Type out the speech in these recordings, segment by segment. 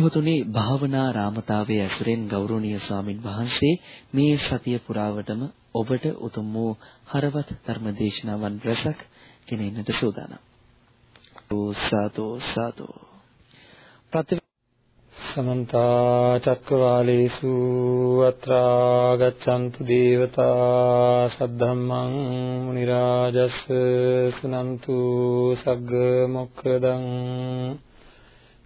සදහතුනි භාවනා රාමතාවයේ ඇසුරෙන් ගෞරවනීය ස්වාමින් වහන්සේ මේ සතිය පුරාවටම ඔබට උතුම් වූ හරවත් ධර්ම දේශනාවන් රැසක් ගෙනෙන්නට සූදානම්. සාදු සාදු. ප්‍රති සමන්ත චක්කවාලේසු අත්‍රා ගච්ඡන්තු දේවතා සද්ධම්මං මුනි රාජස් සුනන්තු සග්ග මොක්ඛදං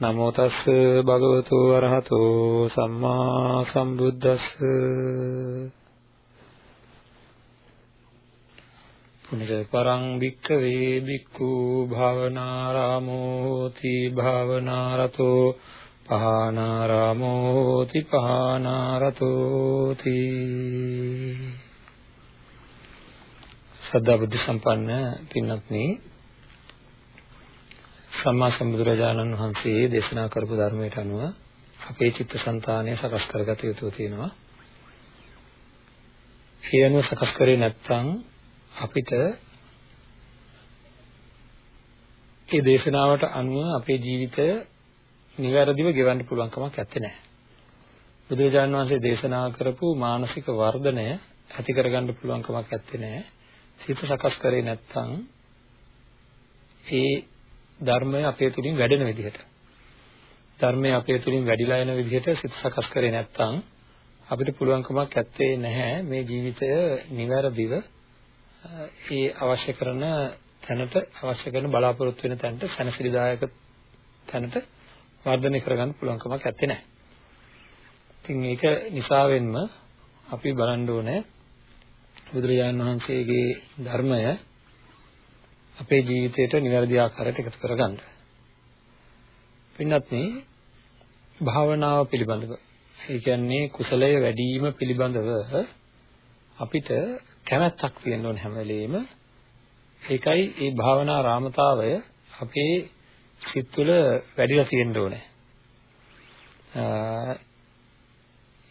නමෝ තස් භගවතු අරහතෝ සම්මා සම්බුද්දස්ස. පුනජ පරං භික්ඛවේ භික්ඛු භාවනාරාමෝ ති භාවනාරතෝ පහනාරාමෝ ති පහනාරතෝ ති සද්ධා බුද්ධ සම්පන්න පින්වත්නි සම්මා සම්බුදුරජාණන් වහන්සේ දේශනා කරපු ධර්මයට අනුව අපේ චිත්තසංතානය සකස් කරගත යුතු තියෙනවා. ඒ අනුව සකස් කරේ නැත්නම් අපිට ඒ දේශනාවට අනුව අපේ ජීවිතය නිවැරදිව ගෙවන්න පුළුවන් කමක් නැත්තේ නෑ. බුදුරජාණන් වහන්සේ දේශනා කරපු මානසික වර්ධනය ඇති කරගන්න පුළුවන් කමක් නැත්තේ නෑ. සිත සකස් කරේ නැත්නම් ඒ ධර්මය අපේ තුලින් වැඩෙන විදිහට ධර්මය අපේ තුලින් වැඩිලා යන විදිහට සිත සකස් කරේ නැත්නම් අපිට පුළුවන්කමක් ඇත්තේ නැහැ මේ ජීවිතය નિවැරදිව ඒ අවශ්‍ය කරන තැනට අවශ්‍ය කරන බලාපොරොත්තු වෙන තැනට සැනසෙලිදායක තැනට වර්ධනය කරගන්න පුළුවන්කමක් ඇත්තේ නැහැ. ඉතින් ඒක නිසාවෙන්ම අපි බලන්න ඕනේ බුදුරජාණන් වහන්සේගේ ධර්මය අපේ ජීවිතයට නිවැරදි ආකාරයට එකතු කරගන්න. පින්නත් භාවනාව පිළිබඳව ඒ කියන්නේ කුසලය වැඩි වීම පිළිබඳව අපිට කැමැත්තක් තියෙන්න ඕන හැම වෙලෙම ඒකයි මේ භාවනා රාමතාවය අපේ සිත් තුළ වැඩිලා තියෙන්න ඕනේ.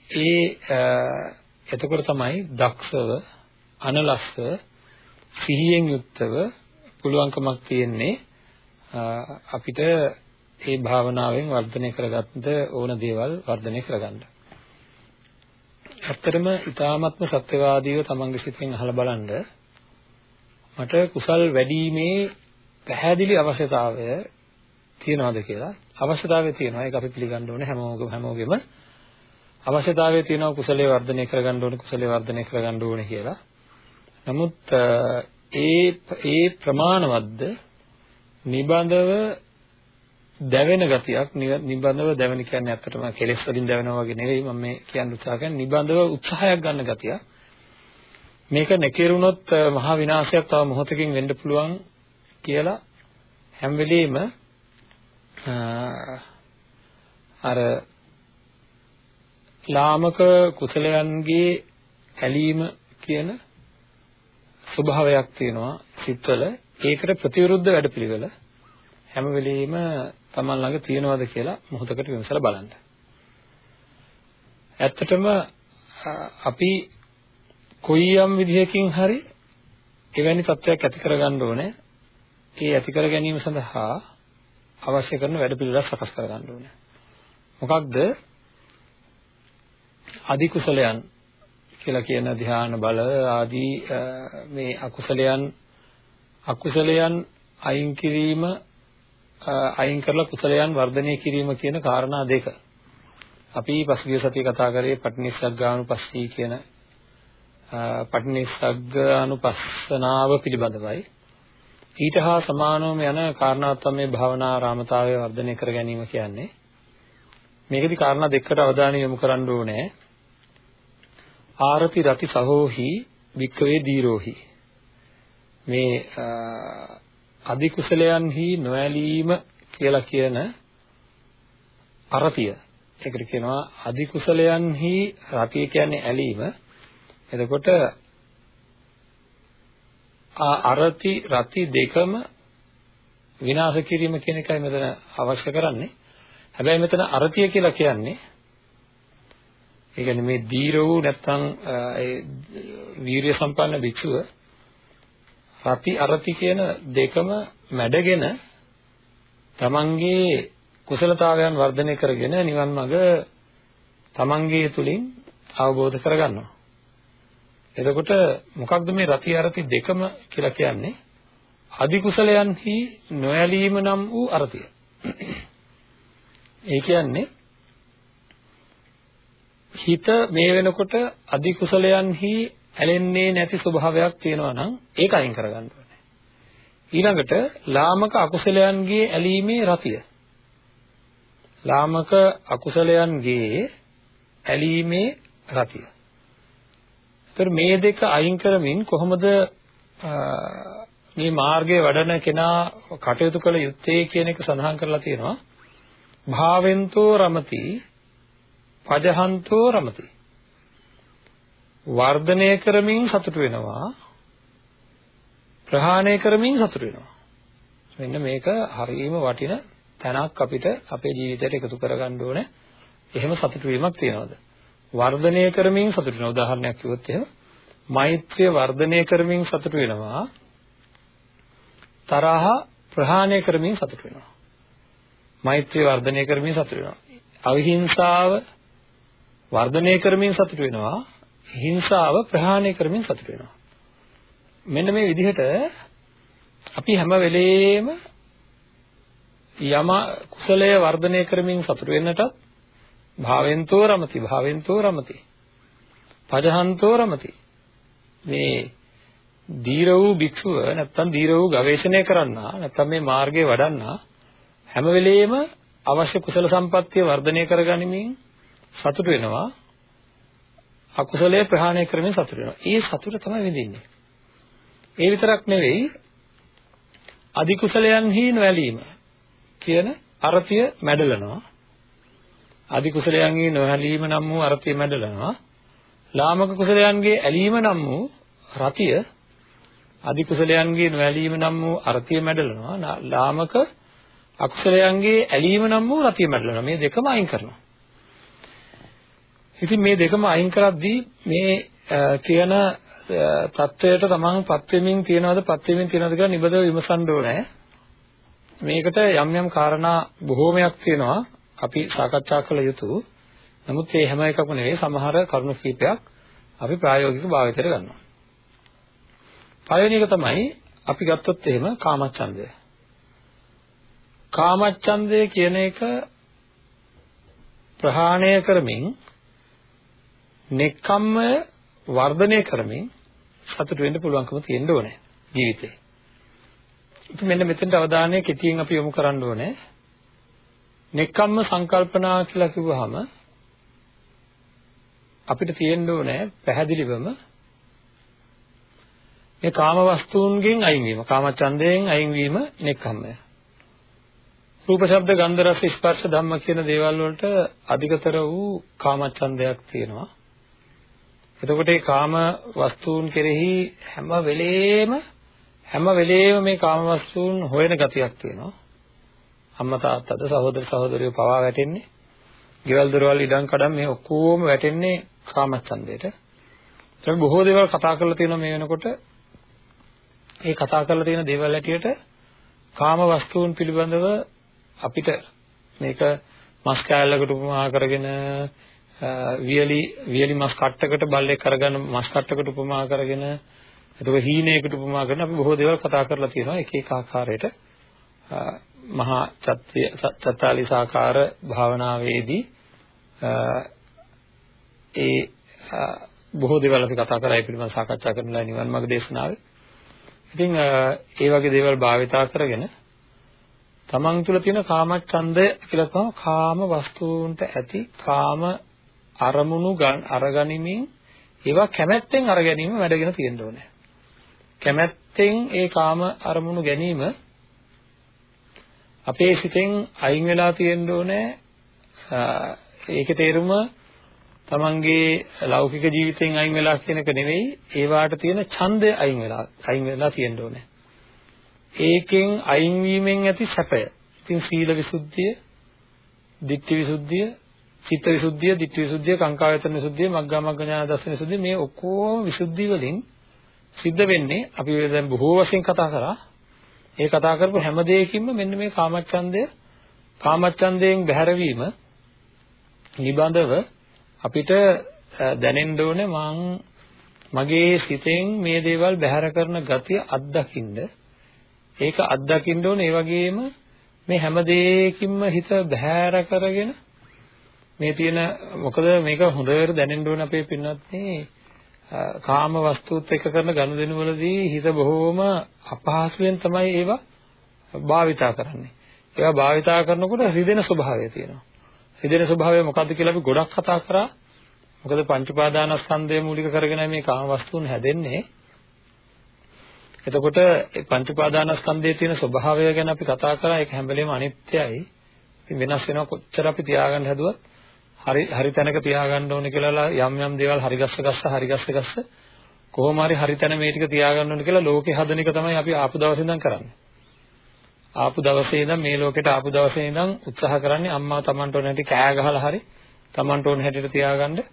ඒ එතකොට තමයි දක්ෂව අනලස්ව සිහියෙන් යුක්තව පුළුවන්කමක් තියෙන්නේ අපිට මේ භාවනාවෙන් වර්ධනය කරගන්න ඕන දේවල් වර්ධනය කරගන්න. ඇත්තටම ඊ타ත්ම සත්‍යවාදීව තමන්ගේ සිතෙන් අහලා බලන්න මට කුසල් වැඩිීමේ පැහැදිලි අවශ්‍යතාවය තියනවාද කියලා? අවශ්‍යතාවය තියෙනවා. ඒක අපි පිළිගන්න ඕනේ හැමෝගම හැමෝගෙම. අවශ්‍යතාවය තියෙනවා කුසලයේ වර්ධනය කරගන්න ඕනේ කුසලයේ වර්ධනය කරගන්න ඕනේ කියලා. නමුත් ඒ ඒ ප්‍රමාණවත්ද නිබඳව දැවෙන ගතියක් නිබඳව දැවෙන කියන්නේ ඇත්තටම කෙලෙස් වලින් දැවෙනවා වගේ නෙවෙයි මම මේ කියන්න උත්සාහ කරන්නේ. නිබඳව උත්සාහයක් ගන්න ගතිය. මේක නැකිරුණොත් මහා විනාශයක් තව මොහොතකින් වෙන්න පුළුවන් කියලා හැම වෙලෙම අර ලාමක කුසලයන්ගේ ඇලීම කියන ස්වභාවයක් තියෙනවා සිත්වල ඒකට ප්‍රතිවිරුද්ධ වැඩපිළිවෙල හැම වෙලෙම Taman ළඟ තියෙනවද කියලා මොහොතකට විමසලා බලන්න. ඇත්තටම අපි කොයියම් විදිහකින් හරි එවැනි තත්ත්වයක් ඇති කරගන්න ඕනේ. ඒ ඇති කර ගැනීම සඳහා අවශ්‍ය කරන වැඩපිළිවෙලක් සකස් කරගන්න ඕනේ. මොකක්ද? අධි කුසලයන් කියලා කියන ධ්‍යාන බල ආදී මේ අකුසලයන් අකුසලයන් අයින් කිරීම අයින් කරලා කුසලයන් වර්ධනය කිරීම කියන කාරණා දෙක. අපි පසුගිය සතියේ කතා කරේ පටිනිස්සග්ගානුපස්සී කියන පටිනිස්සග්ගානුපස්සනාව පිළිබඳවයි. ඊට හා සමානවම යන කාරණාවක් තමයි භාවනා රාමතාවය වර්ධනය කර ගැනීම කියන්නේ. මේකෙදි කාරණා දෙකකට අවධානය යොමු කරන්න ඕනේ. ආරති රති සහෝහි වික්කවේ දීරෝහි මේ අධි කුසලයන්හි නොඇලීම කියලා කියන අරතිය ඒකට කියනවා අධි කුසලයන්හි රතිය කියන්නේ ඇලීම. එතකොට අරති රති දෙකම විනාශ කිරීම කියන එකයි මෙතන අවශ්‍ය කරන්නේ. හැබැයි මෙතන අරතිය කියලා කියන්නේ ඒ කියන්නේ මේ දීර වූ නැත්නම් ඒ වීරිය සම්පන්න භික්ෂුව රති අරති කියන දෙකම මැඩගෙන තමන්ගේ කුසලතාවයන් වර්ධනය කරගෙන නිවන් මඟ තමන්ගේ තුලින් අවබෝධ කරගන්නවා. එතකොට මොකක්ද මේ රති අරති දෙකම කියලා කියන්නේ? අධි කුසලයන්හි නොයලීම නම් වූ අරතිය. ඒ කියන්නේ හිත මේ වෙනකොට අධි කුසලයන්හි ඇලෙන්නේ නැති ස්වභාවයක් තියෙනවා නම් ඒක අයින් කරගන්න ඕනේ. ඊළඟට ලාමක අකුසලයන්ගේ ඇලීමේ රතිය. ලාමක අකුසලයන්ගේ ඇලීමේ රතිය. ඒතර මේ දෙක අයින් කරමින් කොහොමද මේ මාර්ගයේ වඩන කෙනා කටයුතු කළ යුත්තේ කියන එක සඳහන් කරලා තියෙනවා. භාවෙන්තෝ රමති පජහන්තෝ රමති. වර්ධනය කරමින් සතුට වෙනවා. ප්‍රහාණය කරමින් සතුට වෙනවා. මෙන්න මේක හරියම වටින තැනක් අපිට අපේ ජීවිතයට එකතු කරගන්න ඕනේ. එහෙම සතුට වීමක් තියනවාද? වර්ධනය කරමින් සතුට වෙනවා. උදාහරණයක් කිව්වොත් එහෙම මෛත්‍රිය වර්ධනය කරමින් සතුට වෙනවා. තරහ ප්‍රහාණය කරමින් සතුට වෙනවා. මෛත්‍රිය වර්ධනය කරමින් සතුට වෙනවා. අවිහිංසාව වර්ධනය කරමින් සතුට වෙනවා හිංසාව ප්‍රහාණය කරමින් සතුට වෙනවා. මෙන්න මේ විදිහට අපි හැම වෙලේම යම කුසලය වර්ධනය කරමින් සතුට වෙන්නටත් භාවෙන්තෝ රමති භාවෙන්තෝ රමති පජහන්තෝ රමති. මේ දීර වූ භික්ෂුව නැත්තම් දීර වූ ගවේෂණය කරන්නා නැත්තම් මේ මාර්ගයේ වඩන්නා හැම වෙලෙම අවශ්‍ය කුසල සම්පත්තිය වර්ධනය කරගනිමින් සතුට වෙනවා අකුසලයේ ප්‍රහාණය කරමින් සතුට වෙනවා. ඒ සතුට තමයි විඳින්නේ. ඒ විතරක් නෙවෙයි අධි කුසලයන්හි නොඇලීම කියන අරතිය මැඩලනවා. අධි කුසලයන්හි නොඇලීම නම් වූ අරතිය මැඩලනවා. ලාමක කුසලයන්ගේ ඇලීම නම් වූ රතිය අධි කුසලයන්ගේ නොඇලීම නම් වූ අරතිය මැඩලනවා. ලාමක අකුසලයන්ගේ ඇලීම නම් වූ රතිය මැඩලනවා. මේ දෙකම අයින් කරනවා. ඉතින් මේ දෙකම අයින් කරද්දී මේ කියන தත්වයට තමන් පත් වෙමින් තියනවද පත් වෙමින් තියනවද කියලා නිබඳව විමසන්න ඕනේ. මේකට යම් යම් කාරණා බොහෝමයක් තියෙනවා අපි සාකච්ඡා කළ යුතු. නමුත් මේ හැම එකක්ම නෙවෙයි සමහර කරුණු කීපයක් අපි ප්‍රායෝගික භාවිතයට ගන්නවා. පළවෙනි එක තමයි අපි ගත්තොත් එහෙම කාමච්ඡන්දය. කාමච්ඡන්දය කියන එක ප්‍රහාණය කරමින් නෙක්ඛම්මය වර්ධනය කරමින් සතුට වෙන්න පුළුවන්කම තියෙන්න ඕනේ ජීවිතේ. ඉතින් මෙන්න මෙතෙන්ට අවධානය කෙටියෙන් අපි යොමු කරන්න ඕනේ. නෙක්ඛම්ම සංකල්පනා කියලා කිව්වහම අපිට තියෙන්න ඕනේ පැහැදිලිවම මේ කාම වස්තුන්ගෙන් අයින් වීම, කාමචන්දයෙන් අයින් වීම නෙක්ඛම්මය. රූප ශබ්ද ගන්ධ රස ස්පර්ශ ධම්ම කියන දේවල් වලට අධිකතර වූ කාමචන්දයක් තියෙනවා. එතකොට මේ කාම වස්තුන් කෙරෙහි හැම වෙලේම හැම වෙලේම මේ කාම වස්තුන් හොයන ගතියක් තියෙනවා. අම්මා තාත්තද සහෝදර සහෝදරියෝ පවා වැටෙන්නේ. ගෙවල් දොරවල් ඉඩම් කඩම් මේ ඔක්කොම වැටෙන්නේ කාමච්ඡන්දයට. ඒක බොහෝ දේවල් කතා කරලා තියෙනවා මේ වෙනකොට. ඒ කතා කරලා තියෙන දේවල් ඇටියට කාම වස්තුන් පිළිබඳව අපිට මේක මස් කෑල්ලකට උපමා කරගෙන වියලි වියලි මස් කට්ටකට බල්ලෙක් අරගෙන මස් කට්ටකට උපමා කරගෙන එතකොට හීනයකට උපමා කරන අපි බොහෝ දේවල් කතා කරලා තියෙනවා එක එක ආකාරයට මහා චත්‍ය චත්තාලිසාකාර භාවනාවේදී ඒ බොහෝ දේවල් අපි කතා කරලා ඒ පිළිබඳව සාකච්ඡා කරනවා නිවන් මාර්ග දේශනාවේ. ඉතින් ඒ වගේ දේවල් භාවිතා කරගෙන තමන් තුළ තියෙන කාමච්ඡන්දය කියලා තමයි කාම වස්තුන්ට ඇති කාම අරමුණු අරගනිමින් ඒවා කැමැත්තෙන් අරගැනීම වැඩගෙන තියෙන්න ඕනේ. කැමැත්තෙන් ඒ කාම අරමුණු ගැනීම අපේ සිතෙන් අයින් වෙලා තියෙන්න ඕනේ. ඒකේ තේරුම තමන්ගේ ලෞකික ජීවිතයෙන් අයින් වෙලා කියන එක නෙවෙයි ඒවාට තියෙන ඡන්දය අයින් වෙලා අයින් වෙලා තියෙන්න ඕනේ. ඒකෙන් අයින් වීමෙන් ඇති සැපය. ඉතින් සීල විසුද්ධිය, ditthi විසුද්ධිය, චිත්ත විසුද්ධිය, ditthi විසුද්ධිය, කාංකායතන විසුද්ධිය, මග්ගා මග්ග ඥාන දර්ශන විසුද්ධිය මේ ඔක්කොම විසුද්ධි වලින් සිද්ධ වෙන්නේ අපි දැන් බොහෝ වශයෙන් කතා කරා. ඒ කතා කරපු හැම දෙයකින්ම මෙන්න මේ කාමච්ඡන්දය කාමච්ඡන්දයෙන් බැහැරවීම නිබඳව අපිට දැනෙන්න ඕනේ මං මගේ සිතෙන් මේ දේවල් බැහැර කරන ගතිය අත්දකින්න ඒක අත්දකින්න ඕනේ ඒ වගේම මේ හැම දෙයකින්ම හිත බැහැර කරගෙන මේ තියෙන මොකද මේක හොඳට දැනෙන්න ඕනේ අපේ පින්වත්නි කාම වස්තුත් එක්ක කරන ගනුදෙනු වලදී හිත බොහෝම අපහසුයෙන් තමයි ඒවා භාවිතා කරන්නේ. ඒවා භාවිතා කරනකොට රිදෙන ස්වභාවය තියෙනවා. රිදෙන ස්වභාවය මොකද්ද කියලා අපි ගොඩක් කතා කරා. මොකද පංච උපාදානස්කන්ධය මූලික කරගෙන මේ කාම වස්තුන් හැදෙන්නේ. එතකොට ඒ පංච උපාදානස්කන්ධයේ තියෙන ස්වභාවය ගැන අපි කතා කරා ඒක හැම වෙලේම අනිත්‍යයි. ඉතින් වෙනස් වෙනවා කොච්චර අපි තියාගන්න හැදුවත් හරි හරි තැනක තියාගන්න ඕනේ කියලා යම් යම් දේවල් හරි ගස්ස ගස්ස හරි ගස්ස ගස්ස කොහොම හරි හරි තැන මේ ටික තියාගන්න ඕනේ කියලා ලෝකේ හදන එක තමයි අපි ආපු දවසේ ඉඳන් කරන්නේ. ආපු දවසේ ඉඳන් මේ ලෝකෙට ආපු දවසේ ඉඳන් උත්සාහ කරන්නේ අම්මා Tamanට ඕන හැටි කෑ ගහලා හරි Tamanට ඕන හැටියට තියාගන්න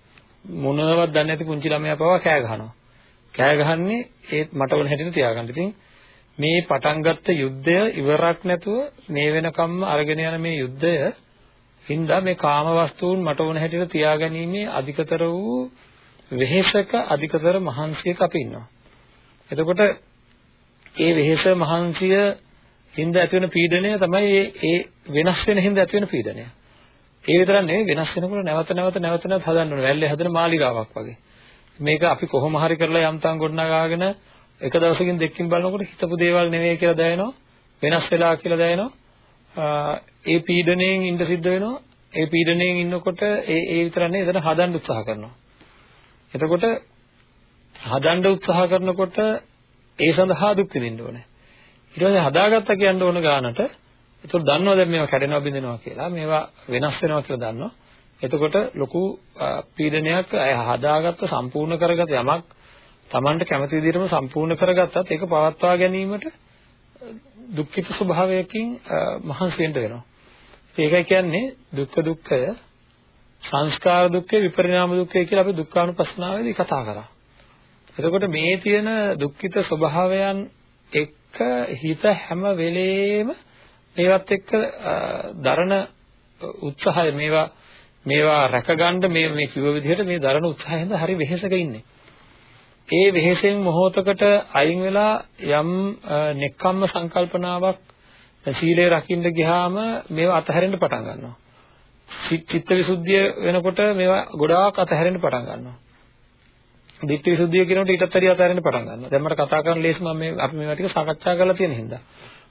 මොනවත් දන්නේ නැති පුංචි ළමයා පවා කෑ ගහනවා. කෑ ගහන්නේ ඒත් මට ඕන හැටියට තියාගන්න. ඉතින් මේ පටන් ගත්ත යුද්ධය ඉවරක් නැතුව මේ වෙනකම්ම අරගෙන යන මේ යුද්ධය හින්දා මේ කාම වස්තුන් මට ඕන හැටියට තියාගැනීමේ අධිකතර වූ වෙහෙසක අධිකතර මහන්සියක අපි ඉන්නවා. එතකොට ඒ වෙහෙස මහන්සිය හින්දා ඇති වෙන පීඩනය තමයි ඒ ඒ වෙනස් වෙන හින්දා ඇති වෙන පීඩනය. ඒ විතරක් නෙවෙයි වෙනස් වෙනකොට නැවත නැවත නැවත නැවත හදන්න ඕනේ. වැල්ලේ හදන මාලිගාවක් වගේ. මේක අපි කොහොම හරි කරලා යම්තම් ගොඩනගාගෙන එක දවසකින් දෙකකින් බලනකොට හිතපු දේවල් නෙවෙයි කියලා දැනෙනවා. වෙනස් වෙලා කියලා දැනෙනවා. ඒ පීඩණයෙන් ඉඳ සිද්ධ වෙනවා. ඒ පීඩණයෙන් ඉන්නකොට ඒ ඒ විතරක් නෙවෙයි එතන හදන්න උත්සාහ කරනවා. එතකොට හදන්න උත්සාහ කරනකොට ඒ සඳහා දුක් විඳින්න ඕනේ. ඊට පස්සේ හදාගත්තා කියන්න ඕන ගානට ඒතකොට දන්නවා දැන් මේවා කැඩෙනවා බිඳෙනවා කියලා මේවා වෙනස් වෙනවා කියලා දන්නවා එතකොට ලොකු පීඩනයක් හදාගත්ත සම්පූර්ණ කරගත යමක් Tamanට කැමති විදිහටම සම්පූර්ණ කරගත්තත් ඒක පවත්වා ගැනීමට දුක්ඛිත ස්වභාවයකින් මහන්සි වෙන්න වෙනවා ඒකයි කියන්නේ දුක්ඛ දුක්ඛය සංස්කාර දුක්ඛය විපරිණාම දුක්ඛය කියලා අපි දුක්ඛානුපස්සනාවේදී කතා කරා. එතකොට මේ තියෙන දුක්ඛිත ස්වභාවයන් එක් හිත හැම වෙලේම මේවත් එක්ක දරන උත්සාහය මේවා මේවා රැකගන්න මේ මේ කිව්ව විදිහට මේ දරන උත්සාහයෙන්ද හරි වෙහෙසක ඉන්නේ. ඒ වෙහෙසෙන් මොහොතකට අයින් වෙලා යම් නෙක්ඛම්ම සංකල්පනාවක් සීලය රකින්න ගියාම මේවා අතහැරෙන්න පටන් ගන්නවා. චිත්ත විසුද්ධිය වෙනකොට මේවා ගොඩාක් අතහැරෙන්න පටන් ගන්නවා. දිට්ඨි විසුද්ධිය කියනකොට ඊටත් වැඩි අතහැරෙන්න පටන් ගන්නවා. දැන් මට කතා කරන්න ලේසි මම මේ අපි මේවා ටික සාකච්ඡා කරලා තියෙන හින්දා.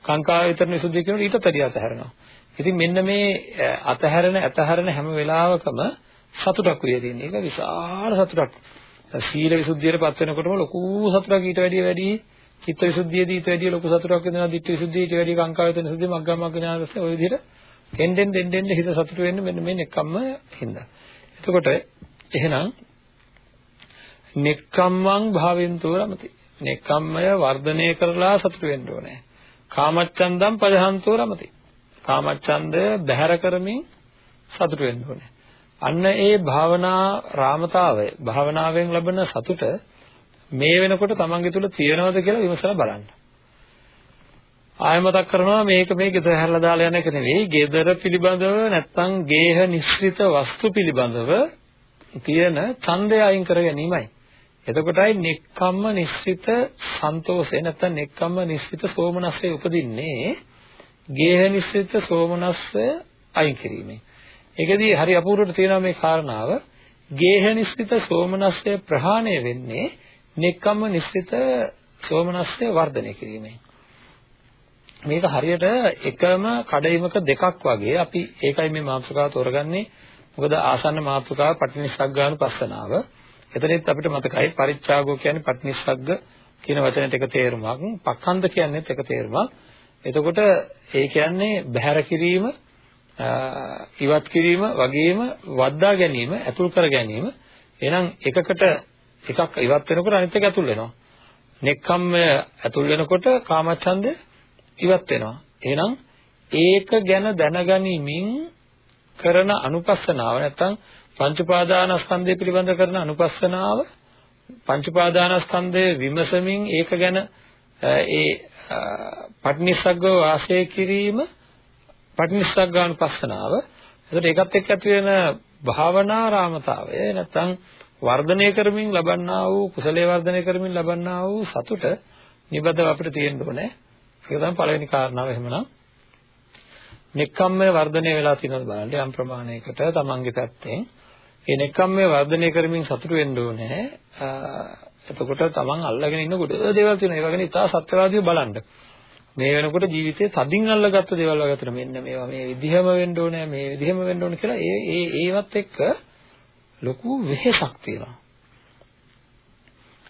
කාංකා විතරන විසුද්ධිය කියනකොට ඊටත් වැඩි අතහැරෙනවා. ඉතින් මෙන්න මේ අතහැරෙන අතහැරෙන හැම වෙලාවකම සතුටක් විය තියෙන. ඒක විශාල සතුටක්. සීල විසුද්ධියටපත් වෙනකොටම ලොකු සතුටක් ඊට වැඩිය වැඩි චිත්ත විසුද්ධියදී ඊට වැඩිය ලොකු සතුටක් වෙනවා. දිට්ඨි විසුද්ධිය ඊට වැඩිය කාංකා විතරන විසුද්ධිය මග්ගා මග්ග ඥානස ඔය විදිහට එන්නෙන් දෙන්නෙන් හිත සතුට වෙන්න මෙන්න මේ නෙක්කම්ම හින්දා. එතකොට එහෙනම් නෙක්ඛම්මං භාවෙන්තෝ රමති. නෙක්ඛම්මය වර්ධනය කරලා සතුට වෙන්න ඕනේ. කාමච්ඡන්දම් පජහන්තෝ රමති. කාමච්ඡන්දය බැහැර කරමින් සතුට වෙන්න ඕනේ. අන්න ඒ භාවනා රාමතාවය භාවනාවෙන් ලැබෙන සතුට මේ වෙනකොට තමන්ගේ තුල තියෙනවද කියලා විමසලා බලන්න. ආය මතක් කරනවා මේක මේ ගෙදර හැරලා දාලා යන එක නෙවෙයි ගෙදර පිළිබඳව නැත්නම් ගේහ නිශ්චිත වස්තු පිළිබඳව තියෙන ඡන්දය අයින් කර ගැනීමයි. එතකොටයි නෙක්ඛම්ම නිශ්චිත සන්තෝෂය නැත්නම් නෙක්ඛම්ම නිශ්චිත සෝමනස්සේ උපදින්නේ ගේහ නිශ්චිත සෝමනස්ය අයින් කිරීමෙන්. ඒකදී හරි අපූර්වට තියෙනවා මේ කාරණාව ගේහ නිශ්චිත සෝමනස්ය ප්‍රහාණය වෙන්නේ නෙක්ඛම්ම නිශ්චිත සෝමනස්ය වර්ධනය කිරීමෙන්. මේක හරියට එකම කඩයිමක දෙකක් වගේ අපි ඒකයි මේ මාතෘකාව තෝරගන්නේ මොකද ආසන්න මාතෘකාව පටිනිස්සග්ගානුපස්සනාව එතනෙත් අපිට මතකයි පරිත්‍යාගෝ කියන්නේ පටිනිස්සග්ග කියන වචනෙට එක තේරුමක්. පක්ඛන්ද කියන්නේත් එක තේරුමක්. එතකොට ඒ කියන්නේ බහැර කිරීම ඉවත් කිරීම වගේම වද්දා ගැනීම ඇතුල් කර ගැනීම එහෙනම් එකකට එකක් ඉවත් වෙනකොට අනිත් එක ඇතුල් වෙනවා. නෙක්ඛම්මය ඇතුල් වෙනකොට කාමච්ඡන්දය ඉවත් වෙනවා. එහෙනම් ඒක ගැන දැනගනිමින් කරන අනුපස්සනාව නැත්නම් පංච උපාදානස්කන්ධය පිළිබඳ කරන අනුපස්සනාව පංච උපාදානස්කන්ධය විමසමින් ඒක ගැන ඒ පටිනිස්සග්ගව වාසය කිරීම පටිනිස්සග්ගානුපස්සනාව එතකොට ඒකත් එක්ක ඇති වෙන භාවනාරාමතාවය නැත්නම් වර්ධනය කරමින් ලබන්නා වූ කුසලයේ වර්ධනය කරමින් ලබන්නා වූ සතුට නිබඳව අපිට තියෙන්න ඕනේ. ඒක තමයි පළවෙනි කාරණාව. එහෙමනම් නෙක්ඛම්මය වර්ධනය වෙලා තියෙනවද බලන්න යම් ප්‍රමාණයකට තමන්ගේ පැත්තෙන්. ඒ නෙක්ඛම්මය වර්ධනය කරමින් සතුට වෙන්න ඕනේ. එතකොට තමන් අල්ලගෙන ඉන්න කොට දේවල් තියෙනවා. ඒ වගේ ඉතා සත්‍යවාදීව බලන්න. මේ වෙනකොට ජීවිතේ තදින් අල්ලගත්ත දේවල් වගේ අතර මෙන්න මේවා මේ විදිහම වෙන්න ඕනේ මේ විදිහම වෙන්න ඕනේ කියලා ඒ ඒ ඒවත් එක්ක ලොකු වෙහෙසක් තියෙනවා.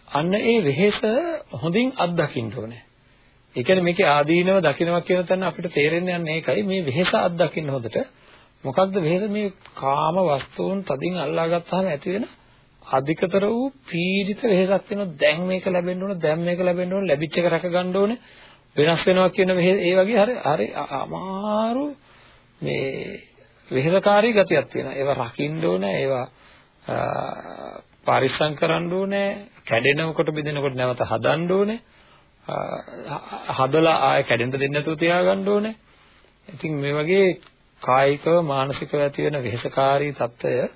අන්න ඒ වෙහෙස හොඳින් අත්දකින්න ඕනේ. ඒ කියන්නේ මේකේ ආදීනව දකින්නවා කියන තැන අපිට තේරෙන්නේ යන්නේ ඒකයි. මේ වෙහෙස අත්දකින්න හොඳට මොකක්ද වෙහෙස? මේ කාම වස්තුන් තදින් අල්ලා ගත්තාම ඇති වෙන අධිකතර වූ පීඩිත වෙහෙසක් වෙනවා දැන් මේක ලැබෙන්න ඕන දැන් මේක ලැබෙන්න ඕන ලැබිච්ච එක රැක ගන්න ඕනේ. වෙනස් වෙනවා කියන මේ ඒ වගේ හරි හරි අමාරු මේ වෙහෙරකාරී ගතියක් තියෙනවා. ඒවා රකින්න ඕනේ, ඒවා පරිස්සම් කරන්න ඕනේ, කැඩෙනකොට බෙදෙනකොට නැවත හදන්න ඕනේ. හදලා ආය කැඩෙන්න දෙන්නේ නැතුව තියාගන්න ඕනේ. ඉතින් මේ වගේ කායිකව මානසිකව ඇති වෙන වෙහෙසකාරී తত্ত্বය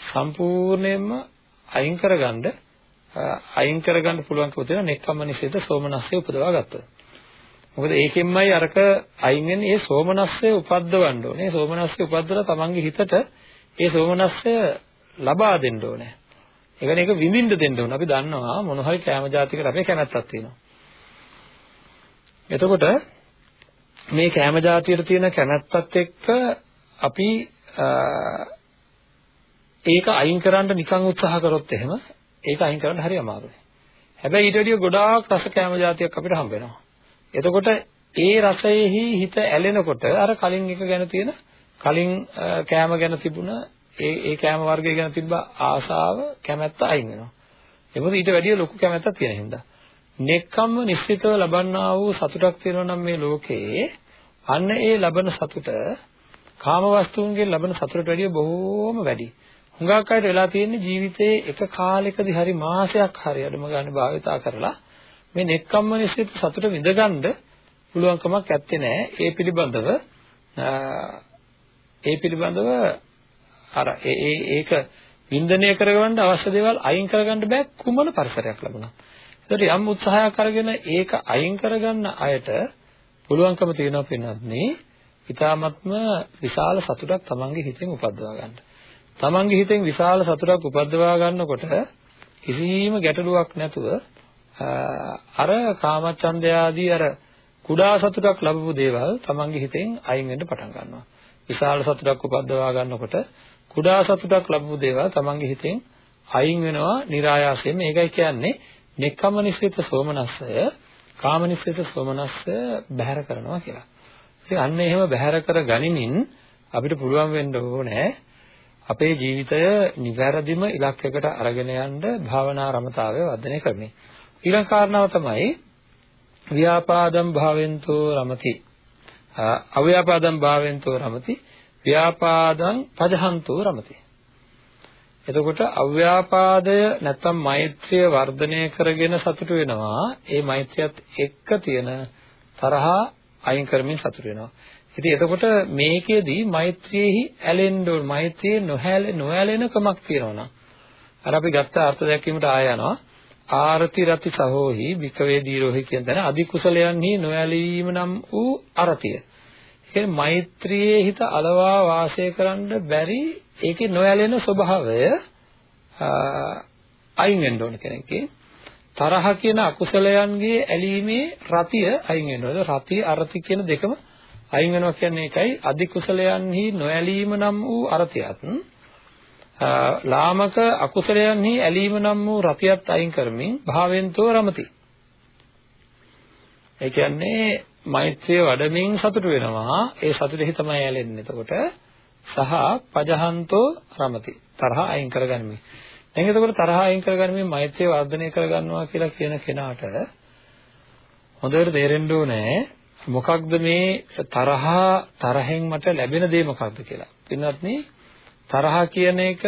සම්පූර්ණයෙන්ම අයින් කරගන්න අයින් කරගන්න පුළුවන්කම තියෙන නෙක්ඛම්ම නිසෙද සෝමනස්සේ උපදවා ගත්තා. මොකද ඒකෙන්මයි අරක අයින් වෙන්නේ ඒ සෝමනස්සය උපද්දවන්න ඕනේ. සෝමනස්සය උපද්දලා තමන්ගේ හිතට ඒ සෝමනස්සය ලබා දෙන්න ඕනේ. ඒ කියන්නේ ඒක විඳින්න දෙන්න ඕනේ. අපි දන්නවා මොන හරි කැම જાතිකට අපේ කැමැත්තක් තියෙනවා. එතකොට මේ කැම જાතියට තියෙන කැමැත්තත් එක්ක අපි ඒක අයින් කරන්න නිකන් උත්සාහ කරොත් එහෙම ඒක අයින් කරන්න හරි අමාරුයි. හැබැයි ඊට වැඩිය ගොඩාක් රස කැම જાතියක් අපිට හම්බ වෙනවා. එතකොට ඒ රසයෙහි හිත ඇලෙනකොට අර කලින් එක ගැන තියෙන කලින් කැම ගැන තිබුණ ඒ ඒ කැම වර්ගය ගැන තිබ්බ ආසාව කැමැත්ත අයින් වෙනවා. ඒ මොකද ඊට වැඩිය ලොකු කැමැත්තක් තියෙන හින්දා. නෙක්කම්ම නිශ්චිතව ලබන්නා වූ සතුටක් තියෙනවා නම් මේ ලෝකේ අන්න ඒ ලබන සතුට කාම වස්තුන්ගෙන් ලබන සතුටට වැඩිය බොහෝම වැඩි. හුඟක් අයට වෙලා තියෙන්නේ ජීවිතේ එක කාලයකදී හරි මාසයක් හරි අඩුම ගන්න භාවිතා කරලා මේ නෙක්කම්ම නිශ්චිත සතුට විඳගන්න පුළුවන්කමක් ඇත්තේ නැහැ. ඒ පිළිබඳව ඒ පිළිබඳව අර ඒ ඒක වින්දනය කරගන්න අවශ්‍ය දේවල් අයින් කරගන්න බෑ කුමන පරිසරයක් ලැබුණා. ඒකට යම් උත්සාහයක් අරගෙන ඒක අයින් කරගන්න අයට පුළුවන්කම තියෙනවා පින්නත්නේ ඊ타මත්ම විශාල සතුටක් තමන්ගේ හිතෙන් උපද්දවා ගන්න. තමන්ගේ හිතෙන් විශාල සතුටක් උපද්දවා ගන්නකොට කිසිම ගැටලුවක් නැතුව අර කාමචන්දය ආදී අර කුඩා සතුටක් ලැබපු දේවල් තමන්ගේ හිතෙන් අයින් වෙන්න පටන් ගන්නවා. විශාල සතුටක් උපද්දවා ගන්නකොට කුඩා සතුටක් ලැබපු දේවල් තමන්ගේ හිතෙන් අයින් වෙනවා નિરાයාසයෙන්. මේකයි කියන්නේ නෙක්ඛම්ම නිස්සිත සෝමනස්සය කාම නිස්සිත සෝමනස්සය බැහැර කරනවා කියලා. ඉතින් අන්න එහෙම බැහැර කර ගනිමින් අපිට පුළුවන් වෙන්න ඕනේ අපේ ජීවිතය නිවැරදිම ඉලක්කයකට අරගෙන යන්න භාවනා රමතාවය වර්ධනය කරන්නේ. ඊළඟ කාරණාව තමයි ව්‍යාපාදම් භාවෙන්තෝ රමති. අව්‍යාපාදම් භාවෙන්තෝ රමති. ව්‍යාපාදං පජහන්තෝ රමති. එතකොට අව්‍යාපාදය නැත්තම් මෛත්‍රිය වර්ධනය කරගෙන සතුට වෙනවා. ඒ මෛත්‍රියත් එක්ක තියෙන තරහා අයින් කරමින් සතුට වෙනවා. ඉතින් එතකොට මේකෙදී මෛත්‍රියෙහි ඇලෙන්න ඕන. මෛත්‍රියේ නොහැලෙ නොඇලෙනකමක් තියෙනවා අර අපි ගත්ත අර්ථ දැක්වීමට ආය යනවා. ආරති රති සහෝහි භික්කවේ දීරෝහි කියන තැන අධි කුසලයන්හි නොඇලීම නම් වූ අරතිය. කියන්නේ මෛත්‍රියේ හිත అలවා වාසය කරන්න බැරි ඒකේ නොයැලෙන ස්වභාවය අයින් වෙන්න ඕන කෙනෙක්ගේ තරහ කියන අකුසලයන්ගේ ඇලීමේ රතිය අයින් වෙනවා. රතිය අරති කියන දෙකම අයින් වෙනවා කියන්නේ ඒකයි අධි කුසලයන්හි නොඇලීම නම් වූ අරතියත් ලාමක අකුසලයන්හි ඇලීම නම් වූ රතියත් අයින් කරමින් භාවෙන්තෝ රමති. ඒ කියන්නේ මෛත්‍රිය වඩමින් සතුට වෙනවා. ඒ සතුටෙහි තමයි ඇලෙන්නේ. එතකොට සහ පජහන්තෝ රමති. තරහ අයින් කරගනිමින්. දැන් එතකොට තරහ අයින් කරගනිමින් මෛත්‍රිය වර්ධනය කරගන්නවා කියලා කියන කෙනාට හොඳට තේරෙන්න ඕනේ මොකක්ද මේ තරහා තරහෙන් මට ලැබෙන දේ මොකක්ද කියලා. පින්වත්නි තරහ කියන එක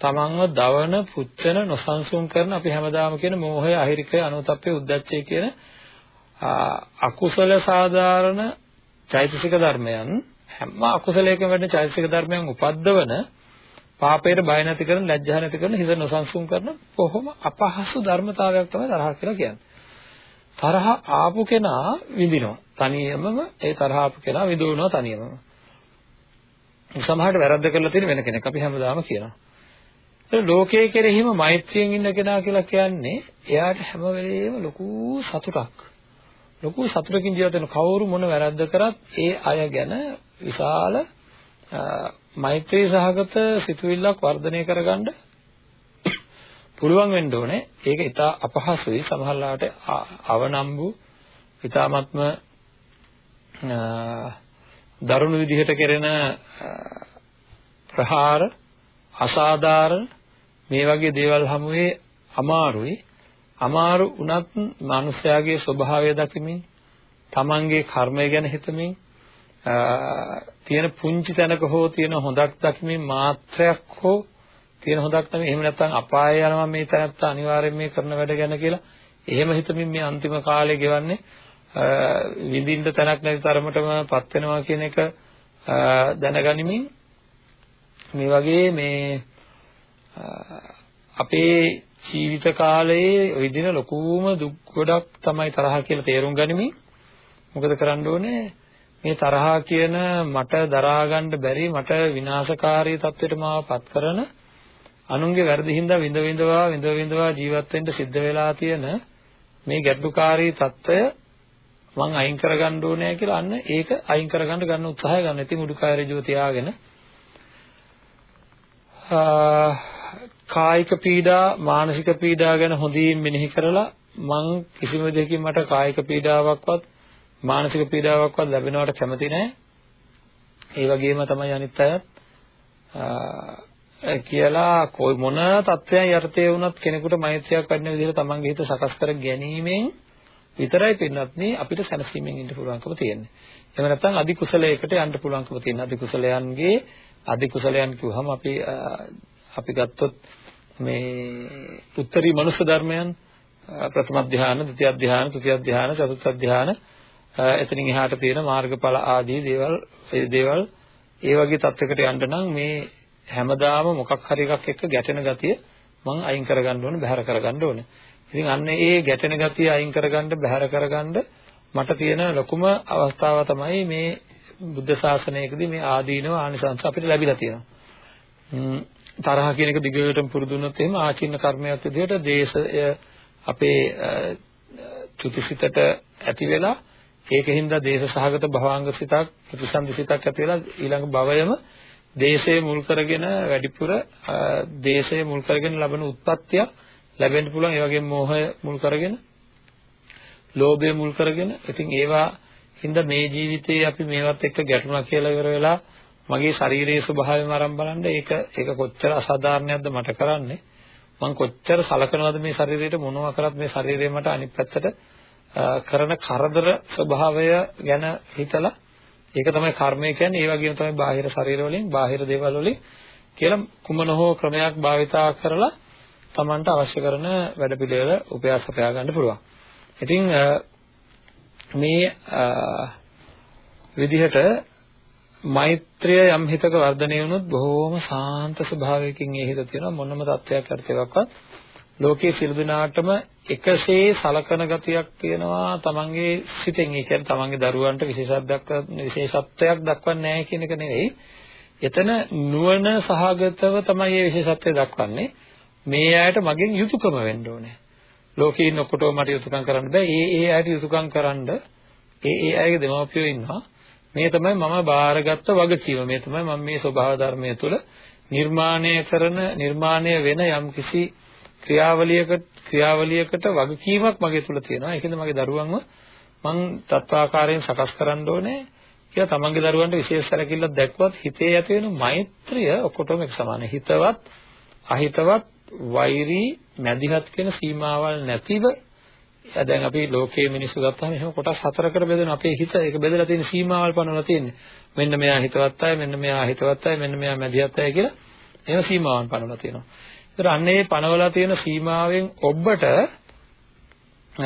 තමන්ව දවන, පුච්චන, නොසන්සුන් කරන අපි හැමදාම කියන මෝහය, අහිරිකය, අනුතප්පේ, උද්දච්චය කියන අකුසල සාධාරණ චෛතසික ධර්මයන් හැම අකුසලයකම වැඩෙන චෛතසික ධර්මයන් උපද්දවන පාපයට බය නැති කරන, ලැජ්ජා නැති කරන, හිත නොසන්සුන් කරන කොහොම අපහසු ධර්මතාවයක් තමයි තරහ කියලා කියන්නේ. තරහ ආපු කෙනා විඳිනවා. තනියමම ඒ තරහ ආපු කෙනා විඳවනවා තනියමම. සමහරට වැරද්ද කරලා තියෙන වෙන කෙනෙක් අපි හැමදාම කියනවා. ඒ ලෝකයේ කෙරෙහිම මෛත්‍රියෙන් ඉන්න කෙනා කියලා කියන්නේ එයාට හැම වෙලෙම ලොකු සතුටක්. ලොකු සතුටකින් ජීවත් වෙන කවුරු මොන වැරද්ද කරත් ඒ අය ගැන විශාල මෛත්‍රී සහගත සිතුවිල්ලක් වර්ධනය කරගන්න පුළුවන් වෙන්න ඕනේ. ඒක ඉතා අපහසුයි සමහරලාට අවනම්බු ඉතාමත්ම දරුණු විදිහට කෙරෙන ප්‍රහාර අසාධාරණ මේ වගේ දේවල් හමුවේ අමාරුයි. අමාරු වුණත් මිනිස්යාගේ ස්වභාවය දකිමින් තමන්ගේ කර්මය ගැන හිතමින් තියෙන පුංචි තැනක හෝ තියෙන හොඳක් දකිමින් මාත්‍රයක් හෝ තියෙන හොඳක් තමයි එහෙම නැත්නම් අපාය යනවා මේ තැනත්ත අනිවාර්යෙන් මේ කරන වැඩ ගැන කියලා එහෙම හිතමින් මේ අන්තිම කාලේ ගෙවන්නේ විඳින්න තැනක් නැති තරමටම පත් වෙනවා කියන එක දැනගනිමින් මේ වගේ මේ අපේ ජීවිත කාලයේ විඳින ලොකුම දුක් ගොඩක් තමයි තරහ කියලා තේරුම් ගනිමින් මොකද කරන්න ඕනේ? මේ තරහා කියන මට දරා ගන්න බැරි මට විනාශකාරී තත්වයට මාවපත් කරන අනුන්ගේ වැරදි හින්දා විඳ විඳවා විඳ විඳවා ජීවත් වෙන්න සිද්ධ වෙලා තියෙන මේ ගැටුකාරී తত্ত্বය මං අයින් කරගන්න ඕනේ කියලා අන්න ඒක අයින් කරගන්න ගන්න උත්සාහය ගන්න. ඉතින් උඩුකය ඍජුව තියාගෙන කායික පීඩා මානසික පීඩා ගැන හොඳින් මෙනෙහි කරලා මං කිසිම දෙයකින් මට කායික පීඩාවක්වත් මානසික පීඩාවක්වත් ලැබෙනවට කැමති නැහැ. ඒ වගේම තමයි අනිත් අයත් කියලා කොයි මොන තත්ත්වයන් යටතේ වුණත් කෙනෙකුට මෛත්‍රියක් වැඩෙන විදිහට තමන්ගේ හිත සකස් කර ගැනීමෙන් විතරයි පින්නත්නි අපිට සැනසීමෙන් ඉන්න පුළුවන්කම තියෙන්නේ. එහෙම නැත්නම් අධි කුසලයකට යන්න පුළුවන්කම තියෙන. අධි කුසලයන්ගේ අධි කුසලයන් කිව්වහම අපි අපි ගත්තොත් මේ උත්තරී මනුෂ්‍ය ධර්මයන් ප්‍රථම ධ්‍යාන, ද්විතිය ධ්‍යාන, තෘතිය ධ්‍යාන, චතුර්ථ ධ්‍යාන එතනින් එහාට තියෙන මාර්ගඵල ආදී දේවල් ඒ දේවල් ඒ වගේ තත්වයකට යන්න නම් මේ හැමදාම මොකක් හරි එකක් එක්ක ගැටෙන ගතිය මම අයින් කරගන්න ඕනේ, බැහැර කරගන්න ඕනේ. ඉතින් අන්න ඒ ගැටෙන ගතිය අයින් කරගන්න, බැහැර කරගන්න මට තියෙන ලොකුම අවස්ථාව තමයි මේ බුද්ධ ශාසනයකදී මේ ආදීනව ආනිසංස අපිට ලැබිලා තියෙනවා. තරහ කියන එක දිගටම පුරුදු වුණොත් එහෙම ආචින්න කර්මයක් විදිහට දේශය අපේ චුතිසිතට ඇති වෙලා ඒකින්ද දේශ සහගත භවාංග සිතක් ප්‍රතිසන්දි සිතක් ඇති වෙලා ඊළඟ භවයම දේශය මුල් කරගෙන වැඩිපුර දේශය මුල් කරගෙන ලබන උත්පත්තිය ලැබෙන්න පුළුවන්. ඒ වගේම මෝහය මුල් කරගෙන ලෝභය මුල් කරගෙන. ඉතින් ඒවා හින්දා මේ ජීවිතේ අපි මේවත් එක්ක ගැටුණා කියලා ඉවර වෙලා මගේ ශාරීරික ස්වභාවයම අරන් බලන්න ඒක ඒක කොච්චර අසාධාරණයක්ද මට කරන්නේ? මම කොච්චර සලකනවද මේ ශරීරයට? මොනවා කරත් මේ ශරීරය මට අනිත් පැත්තට කරන කරදර ස්වභාවය ගැන හිතලා ඒක තමයි කර්මය කියන්නේ. ඒ වගේම තමයි බාහිර ශරීර වලින්, බාහිර දේවල් වලින් කියලා කුමන හෝ ක්‍රමයක් භාවිතා කරලා Tamanට අවශ්‍ය කරන වැඩ පිළිවෙල උපයාස ප්‍රයා ගන්න පුළුවන්. ඉතින් මේ විදිහට මෛත්‍රිය යම් හිතක වර්ධනය වුණොත් බොහෝම සාන්ත ස්වභාවයකින් ඒ හිත තියෙනවා මොනම තත්වයක් අර්ථයක්වත් ලෝකයේ සියලු දෙනාටම එකසේ සලකන ගතියක් තියෙනවා තමන්ගේ සිතෙන් ඒ කියන්නේ තමන්ගේ දරුවන්ට විශේෂත්වයක් විශේෂත්වයක් දක්වන්නේ නැහැ කියන එක නෙවෙයි. එතන නුවණ සහගතව තමයි මේ විශේෂත්වය දක්වන්නේ. මේ අයට මගෙන් යුතුයකම වෙන්න ඕනේ. ලෝකේ ඉන්න ඔක්කොටම මට යුතුයකම් කරන්න බෑ. ඒ ඒ අයට යුතුයකම් කරන්න ඒ ඒ අයගේ දෙමව්පියෝ ඉන්නවා. මේ තමයි මම බාරගත්ත වගකීම. මේ තමයි මම මේ ස්වභාව ධර්මයේ තුල නිර්මාණය කරන නිර්මාණය වෙන යම්කිසි ක්‍රියාවලියකට ක්‍රියාවලියකට වගකීමක් මගේ තුල තියෙනවා. ඒකෙන්ද මගේ දරුවන්ව මං තත්වාකාරයෙන් සකස් කරන්න ඕනේ කියලා තමන්ගේ දරුවන්ට විශේෂ සැලකිල්ලක් දැක්වත් හිතේ ඇති වෙන මෛත්‍රිය ඔක්කොටම එක සමානයි. හිතවත් අහිතවත් වෛරී මැදිහත් කියන සීමාවල් නැතිව දැන් අපි ලෝකයේ මිනිස්සු ගත්තාම එහෙම කොටස් හතරකට බෙදෙන අපේ හිත ඒක බෙදලා තියෙන සීමාවල් පනවලා තියෙන්නේ. මෙන්න මෙයා හිතවත් අය, මෙන්න මෙයා හිතවත් අය, මෙන්න මෙයා මැදිහත් අය කියලා එහෙම සීමාවන් පනවලා තියෙනවා. ඒතර අන්නේ පනවලා තියෙන සීමාවෙන් ඔබට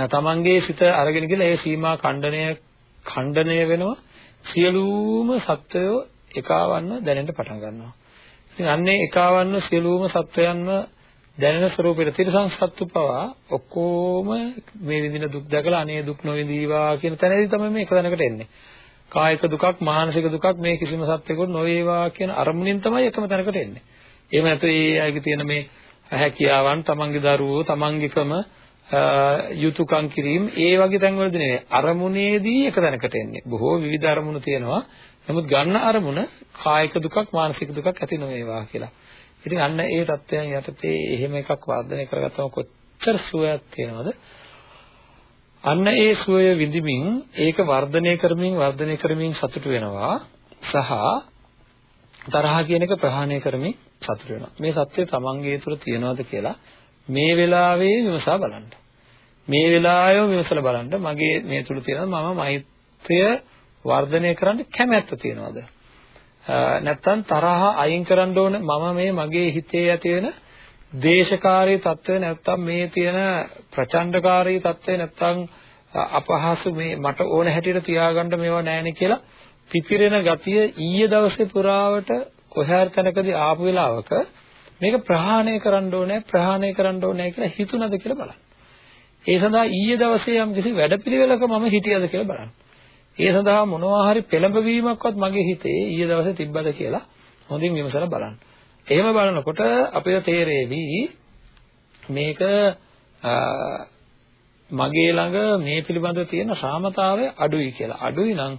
තමන්ගේ සිත අරගෙන ගිහලා ඒ සීමා ඛණ්ඩනය ඛණ්ඩනය වෙනවා සියලුම සත්වයෝ එකවන්න දැනෙන්න පටන් ගන්නවා. ඉතින් අන්නේ එකවන්න සියලුම සත්වයන්ම දැනෙන ස්වરૂපෙට තිරසං සත්තු පවා ඔක්කොම මේ විඳින දුක් දැකලා අනේ දුක් නොවිඳීවා කියන තැනදී තමයි මේ එක දැනකට එන්නේ. කායික දුකක් මානසික දුකක් මේ කිසිම සත්‍යයකට නොවේවා කියන අරමුණින් තමයි එකම තැනකට එන්නේ. එහෙම නැත්නම් ඒ අයගේ තියෙන මේ හැකියාවන් තමන්ගේ දරුවෝ තමන්ගේකම යුතුයකම් කිරීම ඒ වගේ තැන්වලදී නෙවෙයි අරමුණේදී එක තැනකට එන්නේ. බොහෝ විවිධ අරමුණු තියෙනවා. නමුත් ගන්න අරමුණ කායික දුකක් මානසික දුකක් ඇති නොවේවා කියලා. ඉතින් අන්න ඒ தත්වයන් යටතේ එහෙම එකක් වර්ධනය කරගත්තම කොච්චර සුවයක් තියෙනවද? අන්න ඒ සුවය විඳිමින් ඒක වර්ධනය කරමින් වර්ධනය කරමින් සතුට වෙනවා සහ තරහ කියන එක ප්‍රහාණය කරමින් සතුට වෙනවා. මේ සත්‍ය තමන්ගේ තුළ තියෙනවද කියලා මේ වෙලාවේ විමසා බලන්න. මේ වෙලාවෙම විමසලා බලන්න මගේ මේ තුළ තියෙනවා මම මෛත්‍රිය වර්ධනය කරන්න කැමැත්ත තියෙනවද? නැත්තම් තරහ අයින් කරන්න ඕන මම මේ මගේ හිතේ ඇති වෙන දේශකාරී తত্ত্বය නැත්තම් මේ තියෙන ප්‍රචණ්ඩකාරී తত্ত্বය නැත්තම් අපහසු මේ මට ඕන හැටියට තියාගන්න මේවා නැහැනේ කියලා පිපිරෙන ගතිය ඊයේ දවසේ පුරාවට කොහේ තැනකදී ආපු වෙලාවක මේක ප්‍රහාණය කරන්න ඕනේ ප්‍රහාණය කරන්න ඕනේ කියලා හිතුණද කියලා බලන්න. ඒ සඳහා ඊයේ දවසේ යම් කිසි වැඩපිළිවෙලක මම හිටියද කියලා බලන්න. ඒ සඳහා මොනවා හරි පෙළඹවීමක්වත් මගේ හිතේ ඊයේ දවසේ තිබ්බද කියලා හොඳින් විමසලා බලන්න. එහෙම බලනකොට අපිට තේරෙවි මේක මගේ ළඟ මේ පිළිබඳව තියෙන සාමතාවය අඩුයි කියලා. අඩුයි නම්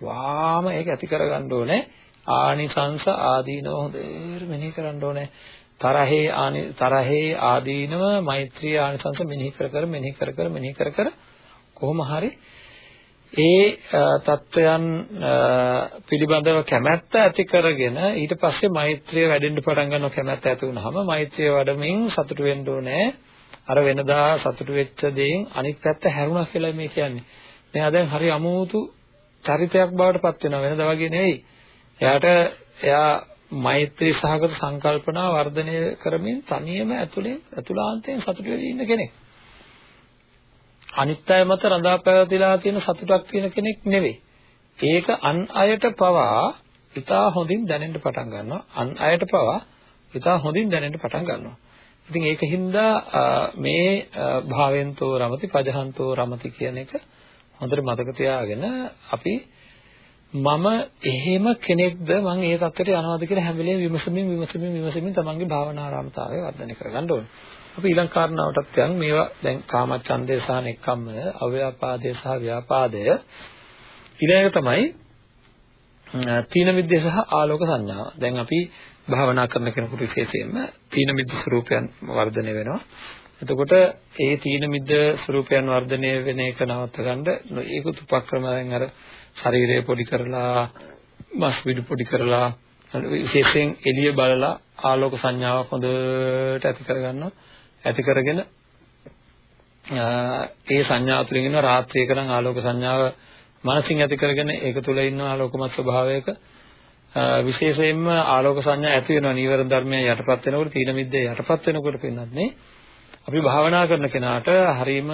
වාම ඒක ඇති කරගන්න ඕනේ. ආනිසංස ආදීනව හොඳට මෙනෙහි කරන්න ඕනේ. තරහේ ආනි තරහේ ආදීනව මෛත්‍රී ආනිසංස මෙනෙහි කර කර මෙනෙහි කර කර මෙනෙහි කර කර කොහොම හරි ඒ தත්වයන් පිළිබඳව කැමැත්ත ඇති කරගෙන ඊට පස්සේ මෛත්‍රිය වැඩෙන්න පටන් ගන්නවා කැමැත්ත ඇති වුනහම මෛත්‍රිය වඩමින් සතුට වෙන්න ඕනේ. අර වෙනදා සතුට වෙච්ච දේෙන් අනිත් පැත්ත හැරුණා කියලා මේ කියන්නේ. මෙයා දැන් හරි අමුතු චරිතයක් බවට පත් වෙනවා. වෙනදා වගේ නෙවෙයි. එයාට එයා මෛත්‍රී සහගත සංකල්පනා වර්ධනය කරමින් තනියම ඇතුලෙන් ඇතුළාන්තයෙන් සතුට වෙවි ඉන්න කෙනෙක්. අනිත් අය මත රඳා පැවතිලා තියෙන සතුටක් තියෙන කෙනෙක් නෙවෙයි. ඒක අන් අයට පවා ඉතා හොඳින් දැනෙන්න පටන් ගන්නවා. අන් අයට පවා ඉතා හොඳින් දැනෙන්න පටන් ගන්නවා. ඉතින් ඒකින්ද මේ භාවෙන්තෝ රමති පජහන්තෝ රමති කියන එක හොඳට මතක තියාගෙන අපි මම එහෙම කෙනෙක්ද මම ඒ තත්ත්වයට යනවාද කියලා හැම වෙලේම විමසමින් විමසමින් විමසමින් තමන්ගේ භාවනාරාමතාවය වර්ධනය කරගන්න ඕනේ. අපි ඊළඟ කාරණාවටත් යන් මේවා දැන් කාමච්ඡන්දය සහ නෙක්ඛම්ම අව්‍යාපාදය සහ ව්‍යාපාදය ඊළඟ තමයි තීන විද්‍ය සහ ආලෝක සංඥාව. දැන් අපි භාවනා කරන කෙනෙකුට විශේෂයෙන්ම තීන මිද්ද ස්වરૂපයන් වර්ධනය වෙනවා. එතකොට ඒ තීන මිද්ද ස්වરૂපයන් වර්ධනය වෙන එක නවත්ත ගන්න ඒකුත් උපක්‍රමයන් අර ශරීරය පොඩි කරලා මස් පිඩු පොඩි කරලා විශේෂයෙන් එළිය බලලා ආලෝක සංඥාවක් හොඳට ඇති කරගන්නවා. ඇති කරගෙන ඒ සංඥා තුලින් ඉන්න රාත්‍රියක නම් ආලෝක සංඥාව මනසින් ඇති කරගෙන ඒක තුල ඉන්න ආලෝකමත් ස්වභාවයක විශේෂයෙන්ම ආලෝක සංඥා ඇති වෙනවා. නීවර ධර්මයන් යටපත් වෙනකොට තීන මිද්දේ යටපත් වෙනකොට පින්නත් නේ. අපි භාවනා කරන කෙනාට හරීම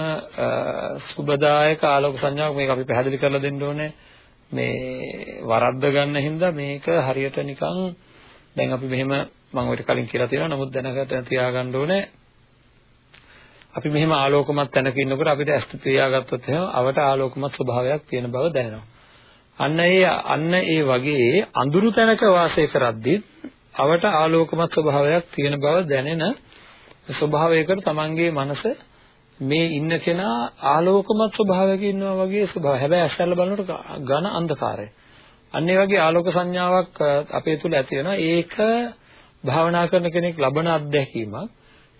සුබදායක ආලෝක සංඥාවක් මේක අපි පැහැදිලි කරලා දෙන්න ඕනේ. මේ වරද්ද ගන්න හින්දා මේක හරියට නිකන් දැන් අපි මෙහෙම මම ඔයිට කලින් කියලා තියෙනවා. නමුත් දැනගට තියාගන්න ඕනේ අපි මෙහෙම ආලෝකමත් තැනක ඉන්නකොට අපිට ඇස් පියාගත්තොත් එහෙම අවට ආලෝකමත් ස්වභාවයක් තියෙන බව දැනෙනවා. අන්න ඒ අන්න ඒ වගේ අඳුරු තැනක වාසය කරද්දී අවට ආලෝකමත් ස්වභාවයක් තියෙන බව දැනෙන ස්වභාවයකට තමන්ගේ මනස මේ ඉන්න කෙනා ආලෝකමත් ස්වභාවයක ඉන්නවා වගේ ස්වභාවය. හැබැයි ඇස්සල්ල බලනකොට ඝන අන්ධකාරය. අන්න ඒ වගේ ආලෝක සංඥාවක් අපේ තුල ඇති වෙනවා. ඒක භාවනා කරන කෙනෙක් ලබන අත්දැකීමක්.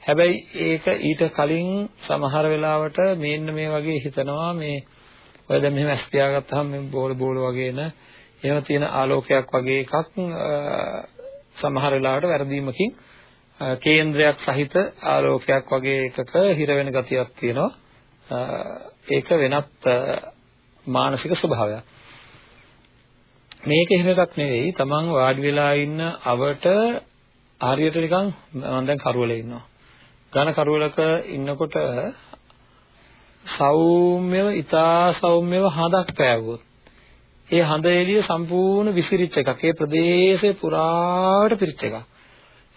හැබැයි ඒක ඊට කලින් සමහර වෙලාවට මේන්න මේ වගේ හිතනවා මේ ඔය දැන් මෙහෙම ඇස් පියාගත්තාම මේ බෝල බෝල වගේ න එහෙම තියෙන ආලෝකයක් වගේ එකක් සමහර වෙලාවට වැරදීමකින් කේන්ද්‍රයක් සහිත ආලෝකයක් වගේ එකක හිර වෙන ගතියක් තියෙනවා. ඒක වෙනත් මානසික ස්වභාවයක්. මේක එහෙම එකක් නෙවෙයි. Taman වාඩි වෙලා ඉන්න අවට හරියට නිකන් මම දැන් කරුවලේ ඉන්නවා. ඝන කරුවලක ඉන්නකොට සෞම්‍යව, ඊතා සෞම්‍යව හඳක් පෑවුවොත් ඒ හඳ එළිය සම්පූර්ණ විසිරිච්ච එකක්. ඒ ප්‍රදේශේ පුරාවට පිරිච්ච එකක්.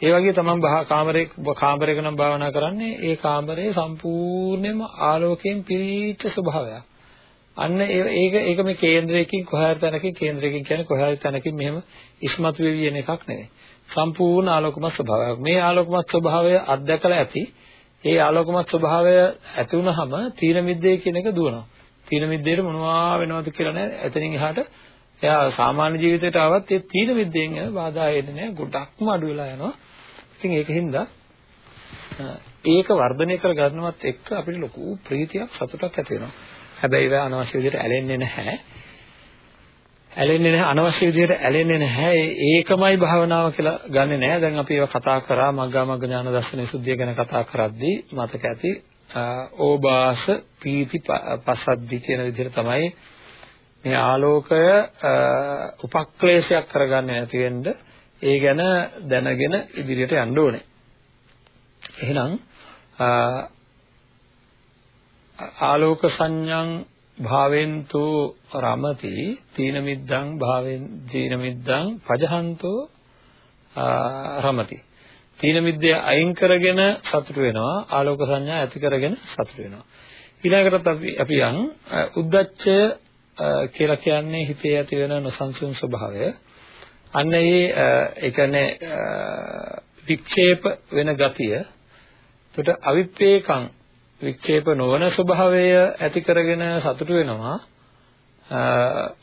ඒ වගේ තමන් කාමරේ කාමරයක නම් භාවනා කරන්නේ ඒ කාමරේ සම්පූර්ණයෙන්ම ආලෝකයෙන් පිරීච්ච ස්වභාවයක්. අන්න ඒක ඒක මේ කේන්ද්‍රයකින් කොහේ තැනකින් කේන්ද්‍රයකින් කියන්නේ කොහේ තැනකින් මෙහෙම ඉස්මතු වෙවි වෙන එකක් නෙවෙයි. සම්පූර්ණ ආලෝකමත් ස්වභාවයක්. මේ ආලෝකමත් ස්වභාවය අත්දැකලා ඇති. ඒ ආලෝකමත් ස්වභාවය ඇති වුනහම තීන මිද්දේ කියන එක දුවනවා. තීන මිද්දේට මොනවා වෙනවද කියලා නෑ. එතනින් එහාට එයා සාමාන්‍ය ජීවිතයට ආවත් ඒ තීන මිද්දෙන් එන බාධා එන්නේ නෑ. ගොඩක්ම අඩු වෙලා යනවා. ඉතින් ඒකින්ද ඒක වර්ධනය කර ගන්නවත් එක්ක අපිට ලොකු ප්‍රීතියක් සතුටක් ඇති වෙනවා. හැබැයි ඒවා අනවශ්‍ය විදිහට ඇලෙන්නේ නැහැ. ඇලෙන්නේ නැහැ අනවශ්‍ය විදිහට ඇලෙන්නේ නැහැ. ඒකමයි භාවනාව කියලා ගන්නෙ නැහැ. දැන් අපි ඒවා කතා කරා මග්ගා මග්ග ඥාන දර්ශන විසුද්ධිය ගැන කතා කරද්දී මතක ඇති ඕබාස පීති පසද්දි කියන විදිහට තමයි මේ ආලෝකය උපක්ලේශයක් කරගන්න නැති වෙන්න ඒ ගැන දැනගෙන ඉදිරියට යන්න ඕනේ. එහෙනම් ආලෝක සංඥං භාවෙන්තු රමති තීන මිද්දං භාවෙන් තීන මිද්දං පජහන්තෝ රමති. තීන මිද්දය අයින් කරගෙන සතුට වෙනවා ආලෝක සංඥා ඇති කරගෙන සතුට වෙනවා. ඊළඟට අපි අපි යන් උද්දච්චය කියලා කියන්නේ හිතේ ඇති වෙන නොසන්සුන් ස්වභාවය. අන්න ඒ ඒ කියන්නේ වික්ෂේප වෙන ගතිය. එතකොට අවිපේකං වික්ෂේප නොවන ස්වභාවය ඇති කරගෙන සතුට වෙනවා.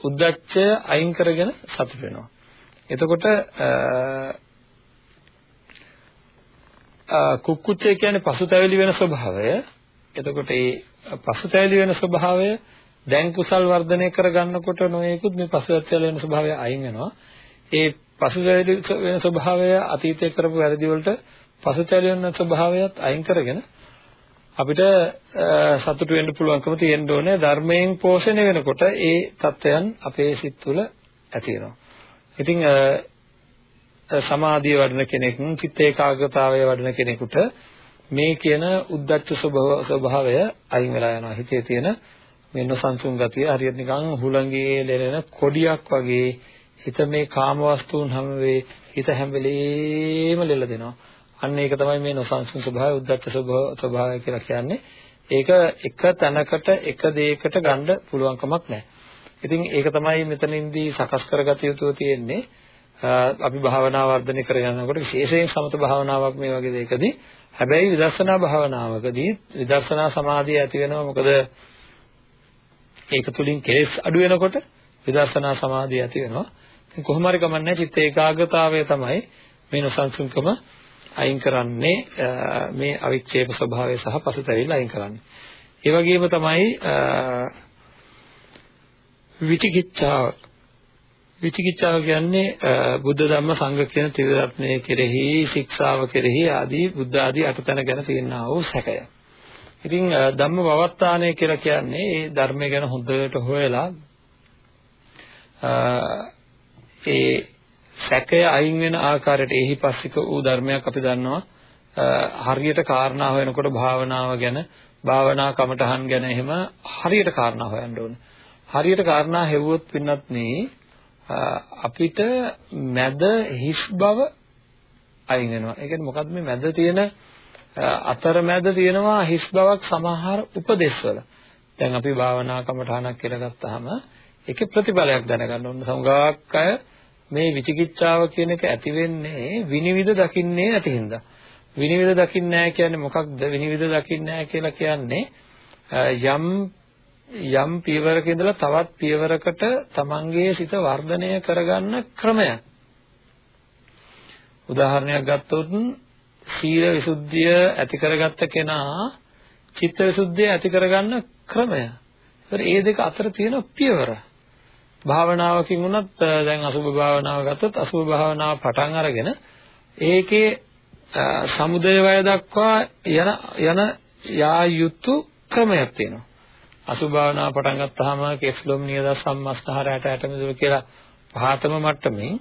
උද්දච්චය අයින් කරගෙන සතුට වෙනවා. එතකොට කුක්කුච්චය කියන්නේ පසුතැවිලි වෙන ස්වභාවය. එතකොට මේ පසුතැවිලි වෙන ස්වභාවය දැන් කුසල් වර්ධනය කරගන්නකොට නොයෙකුත් මේ පසුතැවිලි වෙන ස්වභාවය අයින් වෙනවා. ඒ පසුතැවිලි වෙන ස්වභාවය අතීතයේ කරපු වැරදි වලට පසුතැවිලි වෙන ස්වභාවයත් අයින් කරගෙන අපිට සතුට වෙන්න පුළුවන්කම තියෙන්න ඕනේ ධර්මයෙන් පෝෂණය වෙනකොට ඒ தත්වයන් අපේ සිත් තුළ ඇති වෙනවා. ඉතින් සමාධිය වඩන කෙනෙක්, චිත්ත ඒකාග්‍රතාවය වඩන කෙනෙකුට මේ කියන උද්දච්ච ස්වභාවය අයින් වෙලා යනවා. හිතේ තියෙන මේ නොසන්සුන් ගතිය හරියට නිකන් හුළඟේ ලෙලෙන කොඩියක් වගේ හිත මේ කාම වස්තුන් හැම වේ හිත හැම වෙලේම ලෙල දෙනවා. අන්න ඒක තමයි මේ නොසන්සුන් ස්වභාවය උද්දච්ච ස්වභාවය කියලා කියන්නේ. ඒක එක තැනකට එක දෙයකට ගන්න පුළුවන් කමක් නැහැ. ඉතින් ඒක තමයි මෙතනින්දී සකස් කරගත යුතු තියෙන්නේ. අපි භාවනා වර්ධනය කරගෙන යනකොට විශේෂයෙන් සමත භාවනාවක් මේ වගේ දෙයකදී හැබැයි විදර්ශනා භාවනාවකදී විදර්ශනා සමාධිය ඇති වෙනවා මොකද ඒක තුලින් කෙලෙස් අඩු වෙනකොට විදර්ශනා සමාධිය ඇති වෙනවා කොහොම හරි කමන්නේ චිත්ත ඒකාග්‍රතාවය තමයි මේ නොසන්සුන්කම අයින් කරන්නේ මේ අවික්ෂේප ස්වභාවය සහ පසුතැවිල්ල අයින් කරන්නේ. ඒ වගේම තමයි විචිකිච්ඡාව විචිකිච්ඡාව කියන්නේ බුද්ධ ධම්ම සංඝ කියන ත්‍රිවිධ කෙරෙහි ශික්ෂාව කෙරෙහි ආදී බුද්ධ ආදී අටතන ගැන තියෙනා වූ සැකය. ඉතින් ධම්ම පවත්තානය කියලා කියන්නේ ඒ ධර්මය ගැන හොඳට හොයලා ඒ සැකය අයින් වෙන ආකාරයට එහිපස්සික වූ ධර්මයක් අපි දන්නවා හරියට කාරණා හොයනකොට භාවනාව ගැන භාවනා කමටහන් ගැන එහෙම හරියට කාරණා හොයන්න ඕනේ. හරියට කාරණා හෙව්වොත් පින්නත් නේ අපිට මැද හිස් බව අයින් වෙනවා. ඒ කියන්නේ මොකද්ද මේ මැද තියෙන අතරමැද තියෙනවා හිස් බවක් සමහර උපදේශවල. දැන් අපි භාවනා කමටහනක් කියලා ගත්තාම ඒකේ ප්‍රතිඵලයක් දැනගන්න ඕන. සමගාක් අය මේ විචිකිච්ඡාව කියන එක ඇති වෙන්නේ විනිවිද දකින්නේ නැති හින්දා. විනිවිද දකින්නේ නැහැ කියන්නේ මොකක්ද? විනිවිද දකින්නේ නැහැ කියලා කියන්නේ යම් යම් පියවරක ඉඳලා තවත් පියවරකට තමන්ගේ සිත වර්ධනය කරගන්න ක්‍රමය. උදාහරණයක් ගත්තොත් සීල විසුද්ධිය ඇති කරගත්ත කෙනා චිත්ත විසුද්ධිය ඇති කරගන්න ක්‍රමය. ඒතර ඒ දෙක අතර තියෙන පියවර. භාවනාවකින් වුණත් දැන් අසුභ භාවනාව ගත්තොත් අසුභ භාවනාව පටන් අරගෙන ඒකේ සමුදය වය දක්වා යන යන යා යුතු ක්‍රමයක් තියෙනවා. අසුභ භාවනාව පටන් ගත්තාම කෙස්ලොම් නියද සම්මස්තහර ඇට ඇට මිදුල කියලා පහතම මට්ටමින්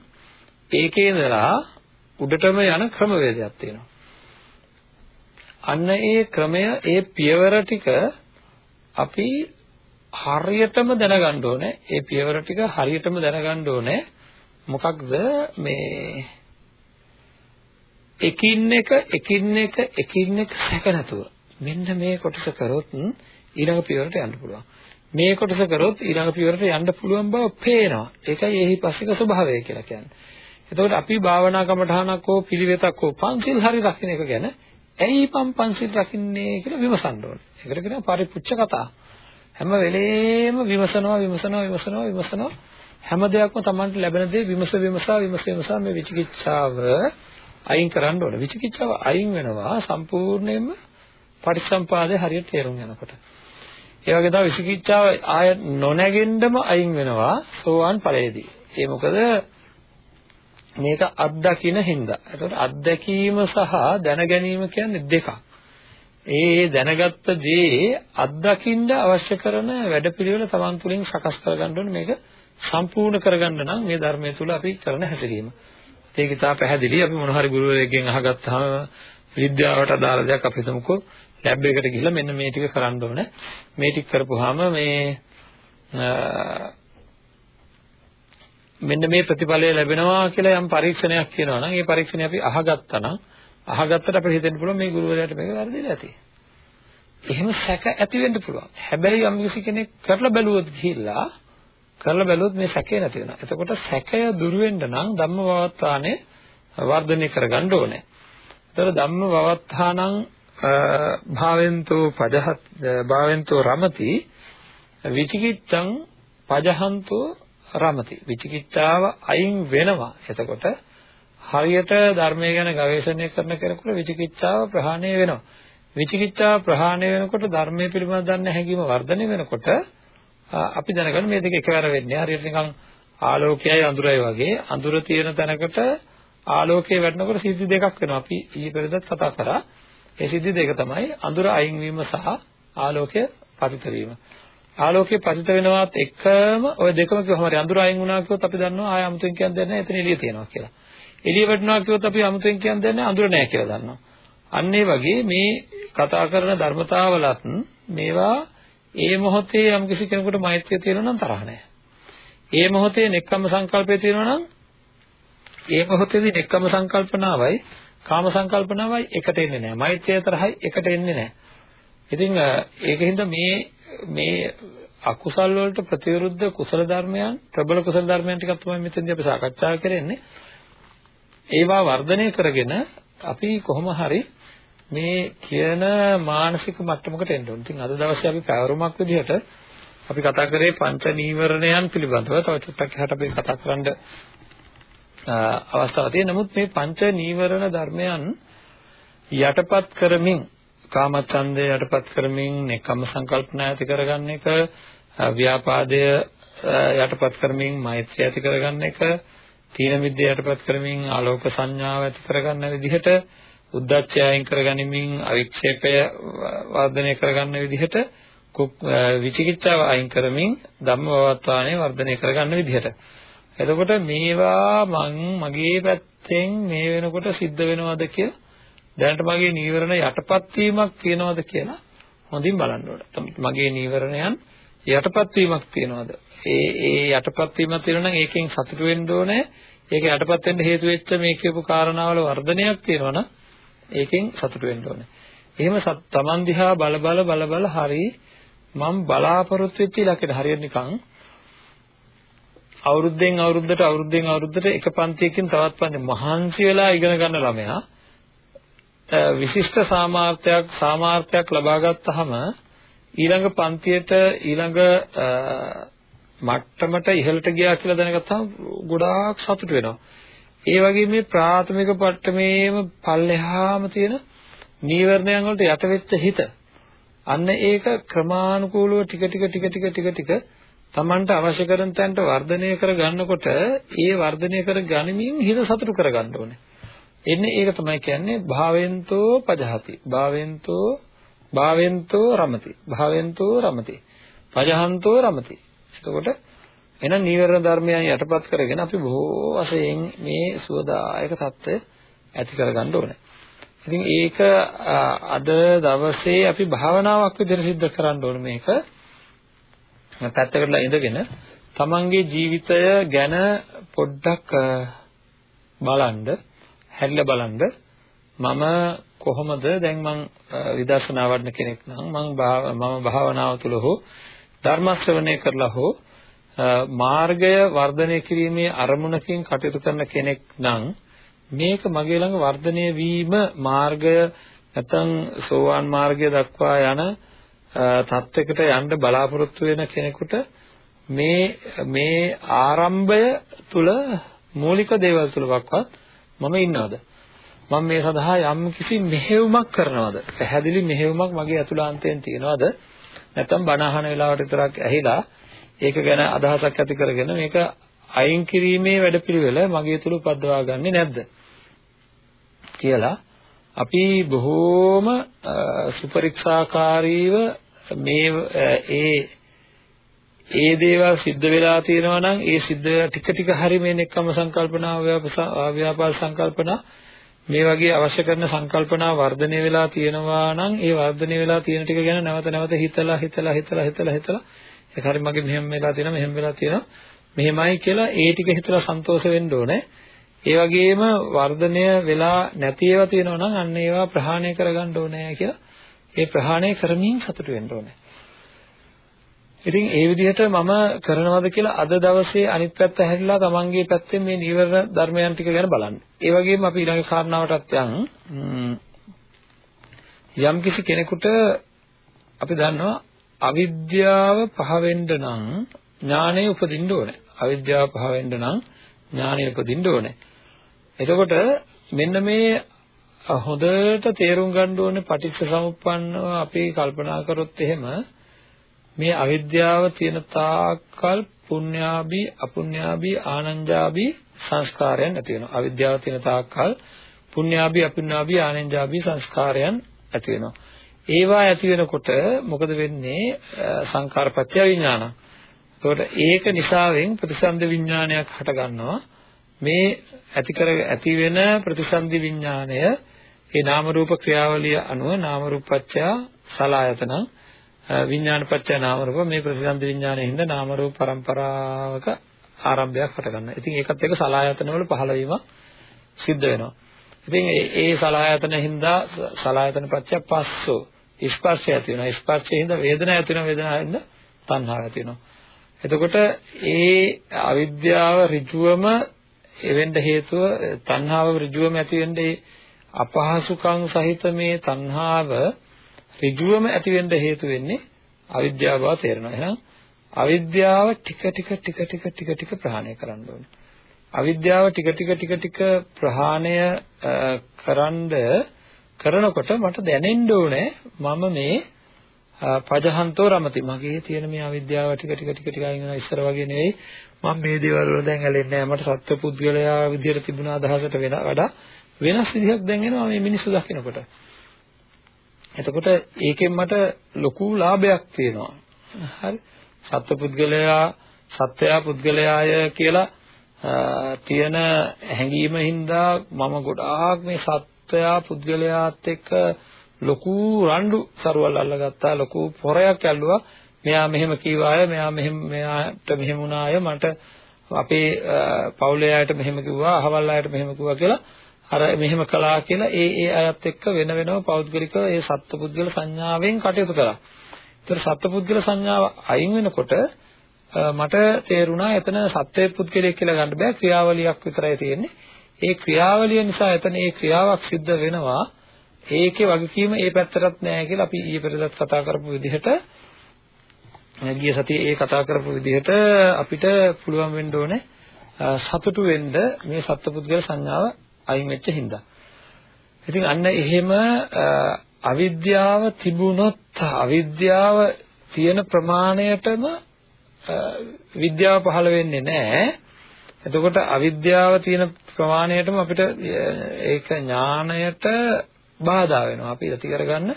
ඒකේ ඉඳලා උඩටම යන ක්‍රමවේදයක් තියෙනවා. අන්න ඒ ක්‍රමය ඒ පියවර ටික අපි හරියටම දැනගන්න ඕනේ. ඒ පියවර ටික හරියටම දැනගන්න ඕනේ. මොකක්ද මේ එකින් එක එකින් එක එකින් එක සැක නැතුව මෙන්න මේ කොටස කරොත් ඊළඟ පියවරට යන්න පුළුවන්. මේ කොටස කරොත් ඊළඟ පියවරට යන්න පුළුවන් බව පේනවා. ඒකයි එහි පස්සික ස්වභාවය කියලා කියන්නේ. එතකොට අපි භාවනා කමඨහනක් හෝ පිළිවෙතක් හෝ පන්සිල් හරි රකින්න එක ගැන ඇයි මම පන්සිල් රකින්නේ කියලා විමසන්න ඕනේ. ඒකට කියනවා පරිපුච්ඡ කතා. හැම වෙලේම විමසනවා විමසනවා විමසනවා විමසනවා හැම දෙයක්ම Tamanට ලැබෙන දේ විමස විමසා විමස විමසා මේ විචිකිච්ඡාව අයින් කරන්න ඕනේ. විචිකිච්ඡාව අයින් වෙනවා සම්පූර්ණයෙන්ම පටිච්චසම්පාදේ හරියට තේරුම් යනකොට. ඒ වගේ තමයි විචිකිච්ඡාව ආය නොනැගෙන්නම අයින් වෙනවා සෝවාන් ඵලයේදී. ඒ මොකද මේක අත්දකින්න හින්දා. ඒතකොට අත්දැකීම සහ දැනගැනීම කියන්නේ දෙකක්. ඒ දැනගත්ත දේ අත්දකින්න අවශ්‍ය කරන වැඩපිළිවෙල Taman තුලින් සකස් කරගන්න ඕනේ මේක සම්පූර්ණ කරගන්න නම් මේ ධර්මය තුල අපි කරන හැසිරීම. ඒක ඉතා පැහැදිලි. අපි මොන හරි ගුරුවරයෙක්ගෙන් අහගත්තාම විද්‍යාවට අදාළ දෙයක් අපි හිතමුකෝ ලැබ් එකට ගිහිල්ලා මෙන්න මේ ටික කරන්න ඕනේ. මේ ටික කරපුවාම මේ මෙන්න මේ ප්‍රතිඵලය ලැබෙනවා කියලා යම් පරීක්ෂණයක් කියනවා නම් ඒ පරීක්ෂණය අපි අහගත්තා නම් අහගත්තට අපිට හිතෙන්න පුළුවන් මේ ගුරුවරයාට මේක වැරදිලා ඇති. එහෙම සැක ඇති වෙන්න පුළුවන්. හැබැයි යම් කිසි කෙනෙක් කරලා බැලුවොත් ගිහිල්ලා කරලා බැලුවොත් මේ සැකේ නැති වෙනවා. එතකොට සැකය දුරු වෙන්න නම් ධම්මවවත්තානේ වර්ධනය කරගන්න ඕනේ. ඒතර ධම්මවවත්තානං භාවෙන්තෝ පජහත් භාවෙන්තෝ රමති විචිකිච්ඡං පජහන්තෝ රමති. විචිකිච්ඡාව අයින් වෙනවා. එතකොට හරියට ධර්මය ගැන ගවේෂණය කරන කෙනෙකුට විචිකිච්ඡාව ප්‍රහාණය වෙනවා. විචිකිච්ඡාව ප්‍රහාණය වෙනකොට ධර්මයේ පිළිබඳ දන්න හැඟීම වර්ධනය වෙනකොට අපි දැනගන්න මේ දෙක එකවර වෙන්නේ. හරියට නිකන් ආලෝකයයි අඳුරයි වගේ අඳුර තියෙන තැනකට ආලෝකය වැටෙනකොට සිද්ධි දෙකක් වෙනවා. අපි ඊයේ පෙරේදත් කතා කරා. ඒ සිද්ධි දෙක තමයි අඳුර අයින් වීම සහ ආලෝකය පතිත වීම. ආලෝකය පතිත වෙනවත් එකම ওই දෙකම කිව්වම හරි අඳුර අයින් වුණා කිව්වොත් අපි දන්නවා ආය අමුතුවෙන් කියන්නේ නැහැ එතන එළිය තියෙනවා කියලා. එළිය වැටෙනවා කිව්වොත් අපි 아무තෙන් කියන්නේ නැහැ අඳුර නැහැ කියලා දන්නවා. අන්න ඒ වගේ මේ කතා කරන ධර්මතාවලත් මේවා ඒ මොහොතේ යම් කිසි කෙනෙකුට මෛත්‍රිය තියෙනවා නම් තරහ නැහැ. ඒ මොහොතේ නෙක්ඛම්ම සංකල්පය තියෙනවා නම් ඒ මොහොතේදී නෙක්ඛම්ම සංකල්පනාවයි කාම සංකල්පනාවයි එකට එන්නේ නැහැ. මෛත්‍රිය තරහයි එකට එන්නේ නැහැ. ඉතින් ඒකින්ද මේ මේ අකුසල් වලට ප්‍රතිවිරුද්ධ කුසල ධර්මයන් ප්‍රබල කුසල ධර්මයන් ටිකක් තමයි මෙතෙන්දී අපි සාකච්ඡා කරන්නේ. ඒවා වර්ධනය කරගෙන අපි කොහොම හරි මේ කියන මානසික මට්ටමකට එන්න ඕනේ. ඉතින් අද දවසේ අපි පැවරුමක් විදිහට අපි කතා කරේ පංච නීවරණයන් පිළිබඳව. තව චුට්ටක් එහාට අපි කතා කරන්න අවස්ථාවක් තියෙනවා. නමුත් මේ පංච නීවරණ ධර්මයන් යටපත් කරමින් කාමච්ඡන්දය යටපත් කරමින් නෙකම සංකල්පනා ඇති කරගන්න එක ව්‍යාපාදය යටපත් කරමින් මෛත්‍රිය ඇති කරගන්න එක තීන මිද්දේ යටපත් කරමින් ආලෝක සංඥාව ඇති කරගන්න විදිහට උද්දච්චය අයින් කරගනිමින් අවික්ෂේපය වර්ධනය කරගන්න විදිහට විචිකිච්ඡාව අයින් කරමින් ධම්මවත්වාණය වර්ධනය කරගන්න විදිහට එතකොට මේවා මං මගේ පැත්තෙන් මේ වෙනකොට සිද්ධ වෙනවද කියලා දැනට මගේ නීවරණ යටපත් වීමක් තියනවද කියලා හොඳින් බලන්න ඕනේ. මගේ නීවරණයන් යටපත් වීමක් තියනවද? ඒ ඒ යටපත් වීමක් තියෙනවා නම් ඒකෙන් සතුටු වෙන්න ඕනේ. ඒක යටපත් වෙන්න හේතු වෙච්ච මේ කියපු කාරණාවල වර්ධනයක් තියෙනවා නම් ඒකෙන් සතුටු වෙන්න ඕනේ. එහෙම තමන් දිහා බල බල බල බල හරි මම බලාපොරොත්තු වෙච්ච ඉලක්කයට හරියට නිකන් අවුරුද්දෙන් අවුරුද්දට අවුරුද්දෙන් අවුරුද්දට එක පන්තියකින් තවත් පන්ති මහන්සි වෙලා ඉගෙන ගන්න ළමයා විශිෂ්ට සාමාර්ථයක් සාමාර්ථයක් ලබා ගත්තාම ඊළඟ පන්තියට ඊළඟ මට්ටමට ඉහළට ගියා කියලා දැනගත්තාම ගොඩාක් සතුට වෙනවා. ඒ වගේ මේ ප්‍රාථමික පට්ටමේම පල්ලෙහාම තියෙන නීවරණයන් වලට යට වෙච්ච හිත අන්න ඒක ක්‍රමානුකූලව ටික ටික ටික ටික ටික ටික Tamanට අවශ්‍ය කරන තැනට වර්ධනය කර ගන්නකොට ඒ වර්ධනය කර ගනිමින් හිත සතුටු කර ගන්න ඕනේ. එන්නේ ඒක තමයි කියන්නේ භාවෙන්තෝ පජහති. භාවෙන්තෝ භාවෙන්තෝ රමති. භාවෙන්තෝ රමති. පජහන්තෝ රමති. එතකොට එහෙනම් නීවරණ ධර්මයන් යටපත් කරගෙන අපි බොහෝ වශයෙන් මේ සුවදායක தত্ত্বය ඇති කරගන්න ඕනේ. ඉතින් ඒක අද දවසේ අපි භාවනාවක් විදිහට සිද්ධ කරන්න ඕනේ මේක. පැත්තකටලා ඉඳගෙන තමන්ගේ ජීවිතය ගැන පොඩ්ඩක් බලන්න හැරිලා බලන්න. මම කොහොමද දැන් මං විදර්ශනා වඩන කෙනෙක් නම් මං මම භාවනාව තුළ හෝ ධර්ම ශ්‍රවණය කරලා හෝ මාර්ගය වර්ධනය කිරීමේ අරමුණකින් කටයුතු කරන කෙනෙක් නම් මේක මගේ ළඟ වර්ධනය වීම මාර්ගය නැත්නම් සෝවාන් මාර්ගය දක්වා යන තත්වයකට යන්න බලාපොරොත්තු වෙන කෙනෙකුට මේ මේ ආරම්භය තුල මූලික දේවල් තුලවත් මම ඉන්නවද? මම මේ සඳහා යම් කිසි මෙහෙයුමක් කරනවද? පැහැදිලි මෙහෙයුමක් මගේ අතුලාන්තයෙන් තියනවද? නැත්නම් බණ අහන වෙලාවට විතරක් ඇහිලා ඒක ගැන අදහසක් ඇති කරගෙන මේක අයින් කිරීමේ වැඩපිළිවෙල මගේ තුල උපද්දවා ගන්නෙ නැද්ද? කියලා අපි බොහෝම සුපරික්ෂාකාරීව මේ ඒ ඒ දේවල් සිද්ධ වෙලා තියෙනවා නම් ඒ සිද්ධ ටික ටික හරි මේ නෙක්කම සංකල්පනා ව්‍යාපාද සංකල්පනා මේ වගේ අවශ්‍ය කරන සංකල්පනා වර්ධනය වෙලා තියෙනවා නම් ඒ වර්ධනය වෙලා තියෙන ටික ගැන නැවත නැවත හිතලා හිතලා හිතලා හිතලා හිතලා ඒක හරි මගේ මෙහෙම වෙලා තියෙනවා මෙහෙම වෙලා තියෙනවා මෙහෙමයි කියලා ඒ ටික හිතලා සන්තෝෂ වෙන්න ඕනේ ඒ වගේම වර්ධනය වෙලා නැති ඒවා තියෙනවා නම් අන්න ඒවා ප්‍රහාණය කරගන්න ඕනේ කියලා ඒ ප්‍රහාණය කරමින් සතුට වෙන්න ඕනේ. ඉතින් ඒ විදිහට මම කරනවද කියලා අද දවසේ අනිත් පැත්ත හැරිලා තමන්ගේ පැත්තෙන් මේ නීවරණ ධර්මයන් ටික ගැන බලන්න. ඒ වගේම අපි ඊළඟ කාරණාවටත් යන් යම් කිසි කෙනෙකුට අපි දන්නවා අවිද්‍යාව පහ වෙන්න නම් ඥානය උපදින්න ඕනේ. අවිද්‍යාව පහ වෙන්න නම් ඥානය උපදින්න ඕනේ. එතකොට මෙන්න මේ හොඳට තේරුම් ගන්න ඕනේ පටිච්ච සමුප්පන්නව අපි කල්පනා කරොත් එහෙම මේ අවිද්‍යාව තියෙන තාක්කල් පුඤ්ඤාභි අපුඤ්ඤාභි ආනන්ජාභි සංස්කාරයන් ඇති වෙනවා අවිද්‍යාව තියෙන තාක්කල් පුඤ්ඤාභි අපුඤ්ඤාභි ආනන්ජාභි සංස්කාරයන් ඇති වෙනවා ඒවා ඇති වෙනකොට මොකද වෙන්නේ සංකාරපත්‍ය විඥාන. එතකොට ඒක නිසාවෙන් ප්‍රතිසන්ද විඥානයක් හට ගන්නවා. මේ ඇති කර ඇති වෙන ප්‍රතිසන්දි විඥාණය ඒ නාම රූප ක්‍රියාවලිය අනුව නාම රූපච්ඡය සලායතන විඥානපච්ඡය නාම රූප මේ ප්‍රතිසන්දි විඥාණයෙන් හින්දා නාම රූප પરම්පරාවක ආරම්භයක් හට ගන්නවා. ඉතින් ඒකත් එක්ක සලායතන වල පහළ වීම සිද්ධ වෙනවා. ඉතින් ඒ සලායතන හින්දා සලායතන පච්චය පස්සෝ ස්පර්ශය ඇති වෙනවා. ස්පර්ශයෙන් හින්දා වේදනාව ඇති වෙනවා. වේදනාවෙන් හින්දා තණ්හාව ඇති වෙනවා. එතකොට ඒ අවිද්‍යාව ඍජුවම එවෙන්න හේතුව තණ්හාව ඍජුවම ඇති වෙන්නේ අපහසුකම් සහිත මේ තණ්හාව ඍජුවම ඇති වෙන්න හේතු වෙන්නේ අවිද්‍යාව බව තේරෙනවා. එහෙනම් අවිද්‍යාව ටික ටික ටික ටික ටික ටික ප්‍රහාණය කරන්න ඕනේ. අවිද්‍යාව ටික ටික ටික ටික ප්‍රහාණය කරන්ඩ කරනකොට මට දැනෙන්න ඕනේ මම මේ පජහන්තෝ රමති මගේ තියෙන මේ අවිද්‍යාව ටික ටික ටික ටික අයින් වෙනවා ඉස්සර වගේ නෙවෙයි මම මේ දේවල් වල දැන් ඇලෙන්නේ නැහැ මට සත්ව පුද්ගලයා විදියට තිබුණ අදහසට වඩා වෙනස් විදිහක් දැන් එනවා මේ මිනිස්සු දකිනකොට එතකොට ඒකෙන් මට ලොකු ලාභයක් තියෙනවා. හරි. සත්ව පුද්ගලයා සත්වයා පුද්ගලයාය කියලා තියෙන හැඟීම හින්දා මම ගොඩාක් මේ සත්වයා පුද්ගලයාත් එක්ක ලොකු රණ්ඩු සරුවල් අල්ලගත්තා ලොකු පොරයක් ඇල්ලුවා. මෙයා මෙහෙම කීවාය මෙයා මෙහෙම මෙයාට මෙහෙම වුණාය මට අපේ පවුලේ අයට මෙහෙම කිව්වා අහවල් අයට මෙහෙම කිව්වා කියලා අර මෙහෙම කළා කියලා ඒ ඒ අයත් එක්ක වෙන වෙනම පෞද්ගලිකව ඒ සත්පුද්ගල සංඥාවෙන් කටයුතු කළා. ඒතර සත්පුද්ගල සංඥාව අයින් වෙනකොට මට තේරුණා එතන සත්‍ය පුද්ගලයෙක් කියලා ගන්න බෑ ක්‍රියාවලියක් විතරයි තියෙන්නේ. ඒ ක්‍රියාවලිය නිසා එතන ඒ ක්‍රියාවක් සිද්ධ වෙනවා. ඒකේ වගකීම ඒ පැත්තටත් නෑ කියලා අපි ඊයේ පෙරේදත් කතා කරපු විදිහට ගිය සතියේ ඒ කතා කරපු විදිහට අපිට පුළුවන් වෙන්න ඕනේ සතුටු වෙන්න මේ සත්පුද්ගල සංඥාව අයින් වෙච්ච හින්දා. ඉතින් අන්න එහෙම අවිද්‍යාව තිබුණොත් අවිද්‍යාව තියෙන ප්‍රමාණයටම විද්‍යාව පහළ වෙන්නේ නැහැ. එතකොට අවිද්‍යාව තියෙන ප්‍රමාණයටම අපිට ඒක ඥාණයට බාධා වෙනවා. අපි ඉති කරගන්න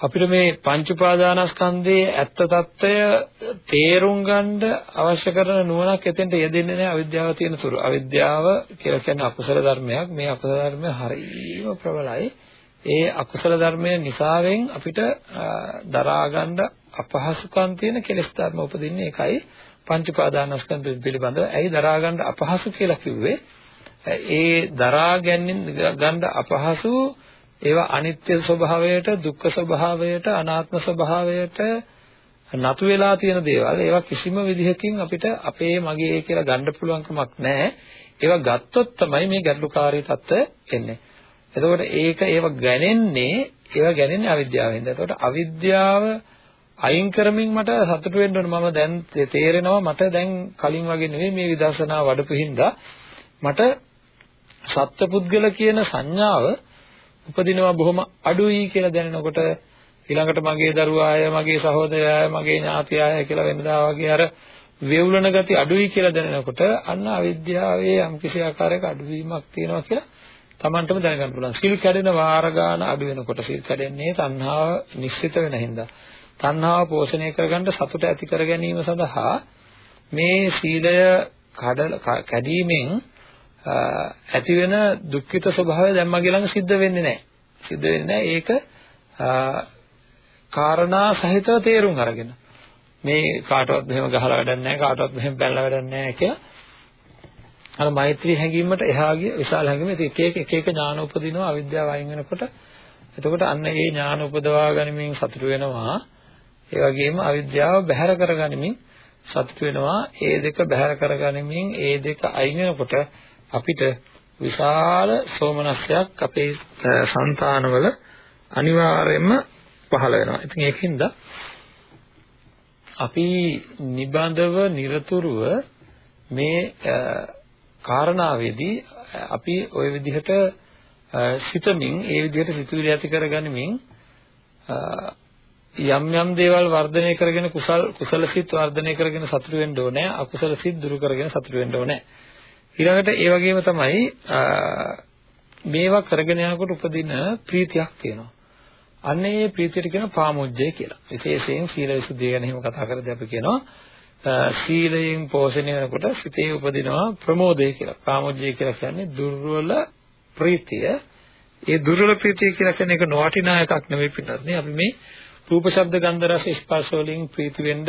අපිට මේ පංච උපාදානස්කන්ධයේ ඇත්ත తত্ত্বය තේරුම් ගන්න අවශ්‍ය කරන නුවණක් එතෙන්ට යෙදෙන්නේ නැහැ අවිද්‍යාව තියෙන තුරු. අවිද්‍යාව කියලා කියන්නේ අකුසල ධර්මයක්. මේ අකුසල ධර්මය හරිම ප්‍රබලයි. ඒ අකුසල ධර්මය නිසාවෙන් අපිට දරා ගන්න අපහසුකම් තියෙන කෙලෙස් ධර්ම උපදින්නේ ඒකයි පංච උපාදානස්කන්ධ පිළිබඳව. ඇයි දරා ගන්න අපහසු කියලා කිව්වේ? ඒ දරා ගැනීම ගන්න අපහසු ඒවා අනිත්‍ය ස්වභාවයට, දුක්ඛ ස්වභාවයට, අනාත්ම ස්වභාවයට නතු වෙලා තියෙන දේවල්. ඒවා කිසිම විදිහකින් අපිට අපේ මගේ කියලා ගන්න පුළුවන්කමක් නැහැ. ඒවා ගත්තොත් තමයි මේ ගැටලුකාරී தත්ත්වය එන්නේ. එතකොට ඒක ඒව ගැනෙන්නේ ඒව ගැනෙන්නේ අවිද්‍යාවෙන්ද. එතකොට අවිද්‍යාව අයින් කරමින් මට සතුට වෙන්න ඕන මම දැන් තේරෙනවා මට දැන් කලින් වගේ නෙවෙයි මේ විදර්ශනා වඩපු හින්දා මට සත්පුද්ගල කියන සංඥාව උපදිනවා බොහොම අඩුයි කියලා දැනෙනකොට ඊළඟට මගේ දරුවාය මගේ සහෝදරයාය මගේ ඥාතියාය කියලා වෙනදා වගේ අර වේවුලන ගති අඩුයි කියලා දැනෙනකොට අන්න අවිද්‍යාවේ යම්කිසි ආකාරයක අඩුවීමක් තියෙනවා කියලා Tamanටම දැනගන්න පුළුවන්. සිල් කැඩෙන වාර ගන්න අඩු වෙනකොට සිල් කැඩෙන්නේ තණ්හාව නිශ්චිත වෙන හින්දා. තණ්හාව පෝෂණය කරගන්න සතුට ඇති කර ගැනීම සඳහා මේ සීලය කැඩීමෙන් ඇති වෙන දුක්ඛිත ස්වභාවය දැන් මගේ ළඟ සිද්ධ වෙන්නේ නැහැ. සිද්ධ වෙන්නේ නැහැ. ඒක කාරණා සහිතව තේරුම් අරගෙන. මේ කාටවත් මෙහෙම ගහලා වැඩක් නැහැ කාටවත් මෙහෙම බැලලා වැඩක් නැහැ කියලා. අර මෛත්‍රී හැඟීමට එහා ගිය විශාල හැඟීම. එක එක එක එක ඥාන උපදිනවා අවිද්‍යාව අයින් වෙනකොට. එතකොට අන්න ඒ ඥාන උපදවා ගනිමින් සතුට වෙනවා. ඒ වගේම අවිද්‍යාව බැහැර කරගනිමින් සතුට වෙනවා. ඒ දෙක බැහැර කරගනිමින් ඒ දෙක අයින් වෙනකොට අපිට විශාල සෝමනස්සයක් අපේ సంతානවල අනිවාර්යයෙන්ම පහළ වෙනවා. ඉතින් ඒකින්ද අපි නිබඳව নিরතුරුව මේ කාරණාවේදී අපි ওই විදිහට සිතමින් ඒ විදිහට සිතුවිලි ඇති කරගනිමින් යම් යම් දේවල් වර්ධනය කරගෙන කුසල් කුසල සිත් වර්ධනය කරගෙන සතුට වෙන්න ඕනේ අකුසල සිත් දුරු කරගෙන සතුට වෙන්න ඕනේ ඊළඟට ඒ වගේම තමයි මේවා කරගෙන යනකොට උපදින ප්‍රීතියක් තියෙනවා අන්න ඒ ප්‍රීතියට කියන පාමුජ්ජය කියලා විශේෂයෙන් සීල විසුද්ධිය ගැන එහෙම කතා කරද්දී අපි කියනවා සීලයෙන් පෝෂණය වෙනකොට සිතේ උපදිනවා ප්‍රමෝදය කියලා. ප්‍රාමෝදය කියලා කියන්නේ දුර්වල ප්‍රීතිය. ඒ දුර්වල ප්‍රීතිය කියලා කියන්නේ ඒක නොවටිනා එකක් නෙවෙයි පිටත් නේ. අපි මේ රූප ශබ්ද ගන්ධ රස ස්පර්ශ වලින් ප්‍රීති වෙන්න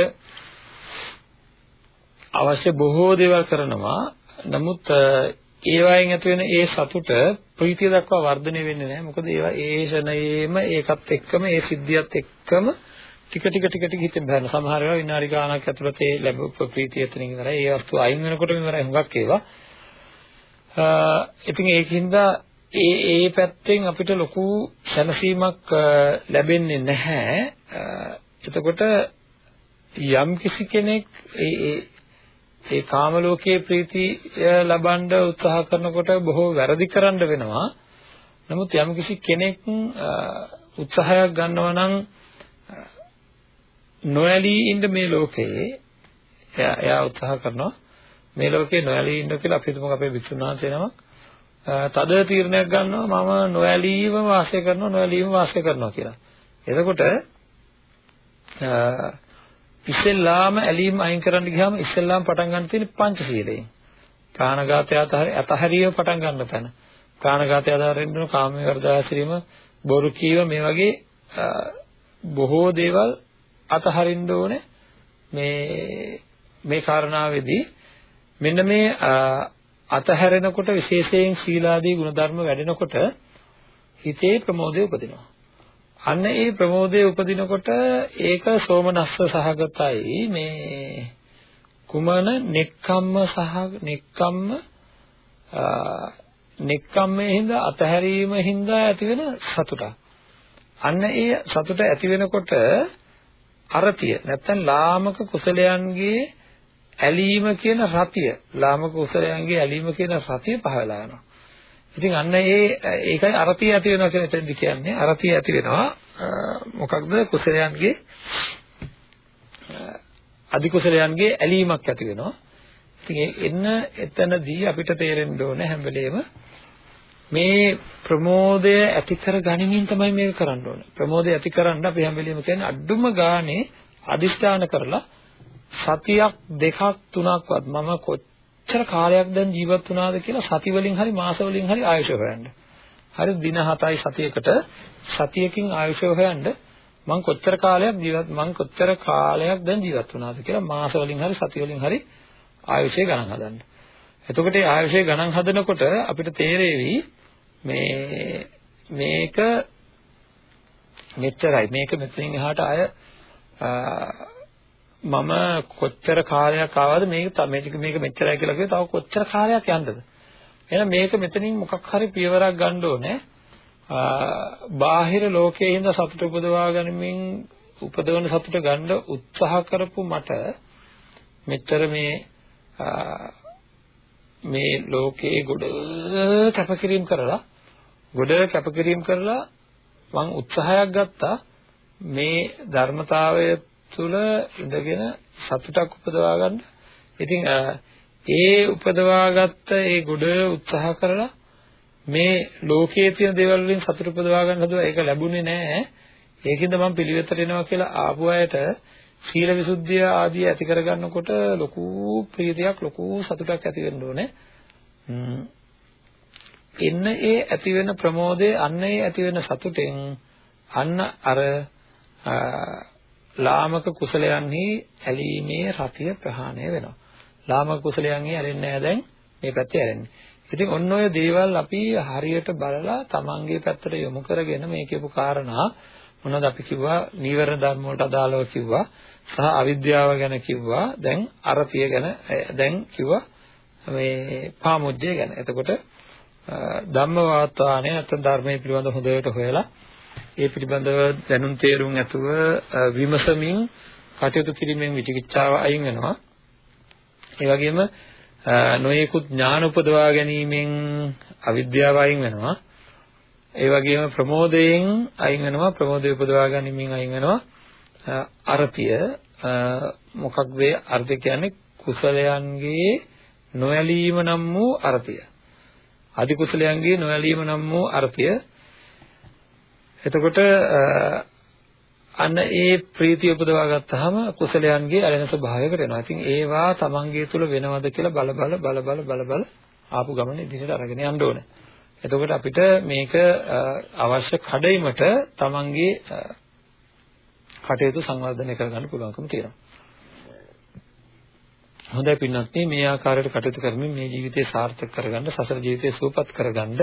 අවශ්‍ය බොහෝ දේවල් කරනවා. නමුත් ඒවායින් ඇති වෙන ඒ සතුට ප්‍රීතිය දක්වා වර්ධනය වෙන්නේ නැහැ. මොකද ඒවා ඒ ෂණයේම ඒකත් එක්කම ඒ සිද්ධියත් එක්කම ටික ටික ටික ටික හිතෙන් බහන සමහර ඒවා විනාඩි ගාණක් ඇතුළත ඒ ලැබපු ප්‍රීතිය එතනින් ඉවරයි. ඒ වස්තු අයින් වෙනකොටම ඉවරයි හුඟක් ඒවා. ඉතින් ඒකින්ද ඒ ඒ පැත්තෙන් අපිට ලොකු සැනසීමක් ලැබෙන්නේ නැහැ. එතකොට යම් කිසි කෙනෙක් ඒ ඒ ඒ කාම ලෝකයේ ප්‍රීතිය ලබන්න උත්සාහ කරනකොට බොහෝ වැරදි කරන්න වෙනවා. නමුත් යම් කිසි කෙනෙක් උත්සාහයක් ගන්නවා නම් නොඇලී ඉන්න මේ ලෝකයේ එයා එයා උත්සාහ කරනවා මේ ලෝකේ නොඇලී ඉන්න කියලා අපි හිතමු අපේ විසුණු වහන්සේ නමක් තද තීරණයක් ගන්නවා මම නොඇලීව වාසය කරනවා නොඇලීව වාසය කරනවා කියලා. එතකොට ඉස්සෙල්ලාම ඇලීම අයින් කරන්න ගියාම ඉස්සෙල්ලාම පටන් ගන්න තියෙන්නේ පංචශීලයෙන්. ප්‍රාණඝාතය අතහැරීම පටන් ගන්න තැන. ප්‍රාණඝාතය අතහරින්න ඕන කාමයේ වර්ධාසිරීම බොරු කීව මේ වගේ බොහෝ දේවල් අතහරින්න ඕනේ මේ මේ කාරණාවේදී මෙන්න මේ අතහැරෙනකොට විශේෂයෙන් සීලාදී ගුණධර්ම වැඩෙනකොට හිතේ ප්‍රමෝදය උපදිනවා. අන්න ඒ ප්‍රමෝදය උපදිනකොට ඒක සෝමනස්ස සහගතයි මේ කුමන නෙක්ඛම්ම සහ නෙක්ඛම්ම නෙක්ඛම්මේ හින්දා අතහැරීම හින්දා ඇතිවෙන සතුටක්. අන්න ඒ සතුට ඇති වෙනකොට අරතිය නැත්තම් ලාමක කුසලයන්ගේ ඇලීම කියන රතිය ලාමක කුසලයන්ගේ ඇලීම කියන රතිය පහළලා යනවා ඉතින් අන්න ඒ ඒකයි අරතිය ඇති වෙනවා කියන එතනදි කියන්නේ අරතිය ඇති වෙනවා මොකක්ද කුසලයන්ගේ අධි කුසලයන්ගේ ඇලීමක් ඇති වෙනවා. ඉතින් එන්න එතනදී අපිට තේරෙන්න ඕන හැම වෙලේම මේ ප්‍රමෝදය ඇති කර ගනිමින් තමයි මේක කරන්න ඕනේ. ප්‍රමෝදය ඇති කරන්න අපි හැම වෙලෙම කියන්නේ අඩුම ගානේ අදිෂ්ඨාන කරලා සතියක් දෙකක් තුනක්වත් මම කොච්චර කාලයක් දැන් ජීවත් වුණාද කියලා සති වලින් හරි මාස වලින් හරි ආයුෂ හොයන්න. හරි දින 7යි සතියකට සතියකින් ආයුෂ හොයන්න මම කොච්චර කාලයක් ජීවත් මම කොච්චර කාලයක් දැන් ජීවත් වුණාද කියලා මාස වලින් හරි සති වලින් හරි ආයුෂය ගණන් හදන්න. එතකොට ඒ ආයුෂය ගණන් හදනකොට අපිට තේරෙවි මේ මේක මෙච්චරයි මේක මෙතනින් එහාට අය මම කොච්චර කාලයක් ආවද මේක මේක මේක මෙච්චරයි කියලා කිව්ව තව කොච්චර කාලයක් යන්නද? එහෙනම් මේක මෙතනින් මොකක් හරි පියවරක් ගන්න ඕනේ. බාහිර ලෝකයේ ඉඳ සතුට උපදවා ගනිමින් උපදවන සතුට ගන්න උත්සාහ කරපු මට මෙච්චර මේ මේ ලෝකයේ ගොඩ කැපකිරීම කරලා ගොඩ කැපකිරීම කරලා මම උත්සාහයක් ගත්තා මේ ධර්මතාවය තුළ ඉඳගෙන සතුටක් උපදවා ගන්න. ඉතින් ඒ උපදවාගත්ත ඒ ගොඩ උත්සාහ කරලා මේ ලෝකයේ තියෙන දේවල් වලින් සතුට උපදවා ගන්න හදුවා ඒක ලැබුණේ නැහැ. ඒකින්ද මම පිළිවෙතට එනවා කියලා ආපු අයට සීල විසුද්ධිය ආදී ඇති කරගන්නකොට ලොකු ප්‍රීතියක් ලොකු සතුටක් ඇති වෙන්න ඕනේ. එන්න ඒ ඇති වෙන ප්‍රමෝදය අන්න ඒ ඇති වෙන සතුටෙන් අන්න අර ලාමක කුසලයන්හි ඇලීමේ රතිය ප්‍රහාණය වෙනවා. ලාමක කුසලයන්හි ඇලෙන්නේ නැහැ දැන් මේ පැත්තේ ඇලෙන්නේ. ඉතින් ඔන්න ඔය දේවල් අපි හරියට බලලා තමන්ගේ පැත්තට යොමු කරගෙන මේ කියපු කාරණා මොනවද අපි කිව්වා නීවරණ ධර්ම වලට අදාළව කිව්වා සහ අවිද්‍යාව ගැන කිව්වා දැන් අරතිය ගැන දැන් කිව්වා මේ පාමුජ්ජය ගැන. එතකොට ධම්ම වාතාවරණය නැත්නම් ධර්මයේ පිළිබඳ හොඳට හොයලා ඒ පිළිබඳව දැනුම් තේරුම් ඇතුව විමසමින් කටයුතු කිරීමෙන් විචිකිච්ඡාව අයින් වෙනවා. ඒ වගේම නොයෙකුත් ඥාන උපදවා ගැනීමෙන් අවිද්‍යාව අයින් වෙනවා. ඒ වගේම ප්‍රමෝදයෙන් අයින් වෙනවා ප්‍රමෝදය උපදවා ගැනීමෙන් අයින් වෙනවා අරතිය මොකක්ද අර්ථය කියන්නේ කුසලයන්ගේ නොයලීම නම් වූ අර්ථය අධි කුසලයන්ගේ නොයලීම නම් වූ අර්ථය එතකොට අන්න ඒ ප්‍රීතිය උපදවා ගත්තාම කුසලයන්ගේ ඇලෙන ස්වභාවයකට එනවා. ඉතින් ඒවා තමන්ගේ තුල වෙනවද කියලා බල බල බල බල බල බල ආපු ගමන ඉදිරියට අරගෙන යන්න ඕනේ. එතකොට අපිට මේක අවශ්‍ය කඩයිමට තමන්ගේ කටයුතු සංවර්ධනය කරගන්න පුළුවන්කම තියෙනවා. හොඳයි පින්වත්නි මේ ආකාරයට කටයුතු කරමින් මේ ජීවිතය සාර්ථක කරගන්න සසර ජීවිතය සුවපත් කරගන්න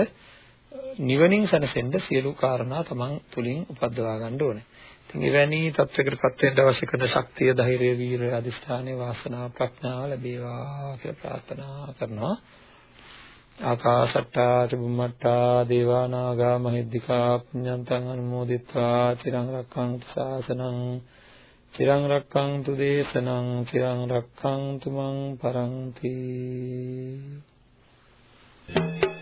නිවනින් සැනසෙන්න සියලු කාරණා තමන් තුලින් උපද්දවා ගන්න ඕනේ. ඉතින් එවැනි තත්වයකටපත් වෙන්න අවශ්‍ය කරන ශක්තිය, ධෛර්යය, වීරිය, අධිෂ්ඨානය, වාසනාව, ප්‍රඥාව ලැබේවා කියලා ප්‍රාර්ථනා කරනවා. ආකාශට්ටා චුම්මට්ටා දේවා නාග මහිද්దికා පුඤ්ඤන්තං අනුමෝදිත්වා චිරං රක්ඛන්තු ශාසනං චිරං රක්ඛන්තු දේශනං චිරං රක්ඛන්තු මං පරන්ති Thank you.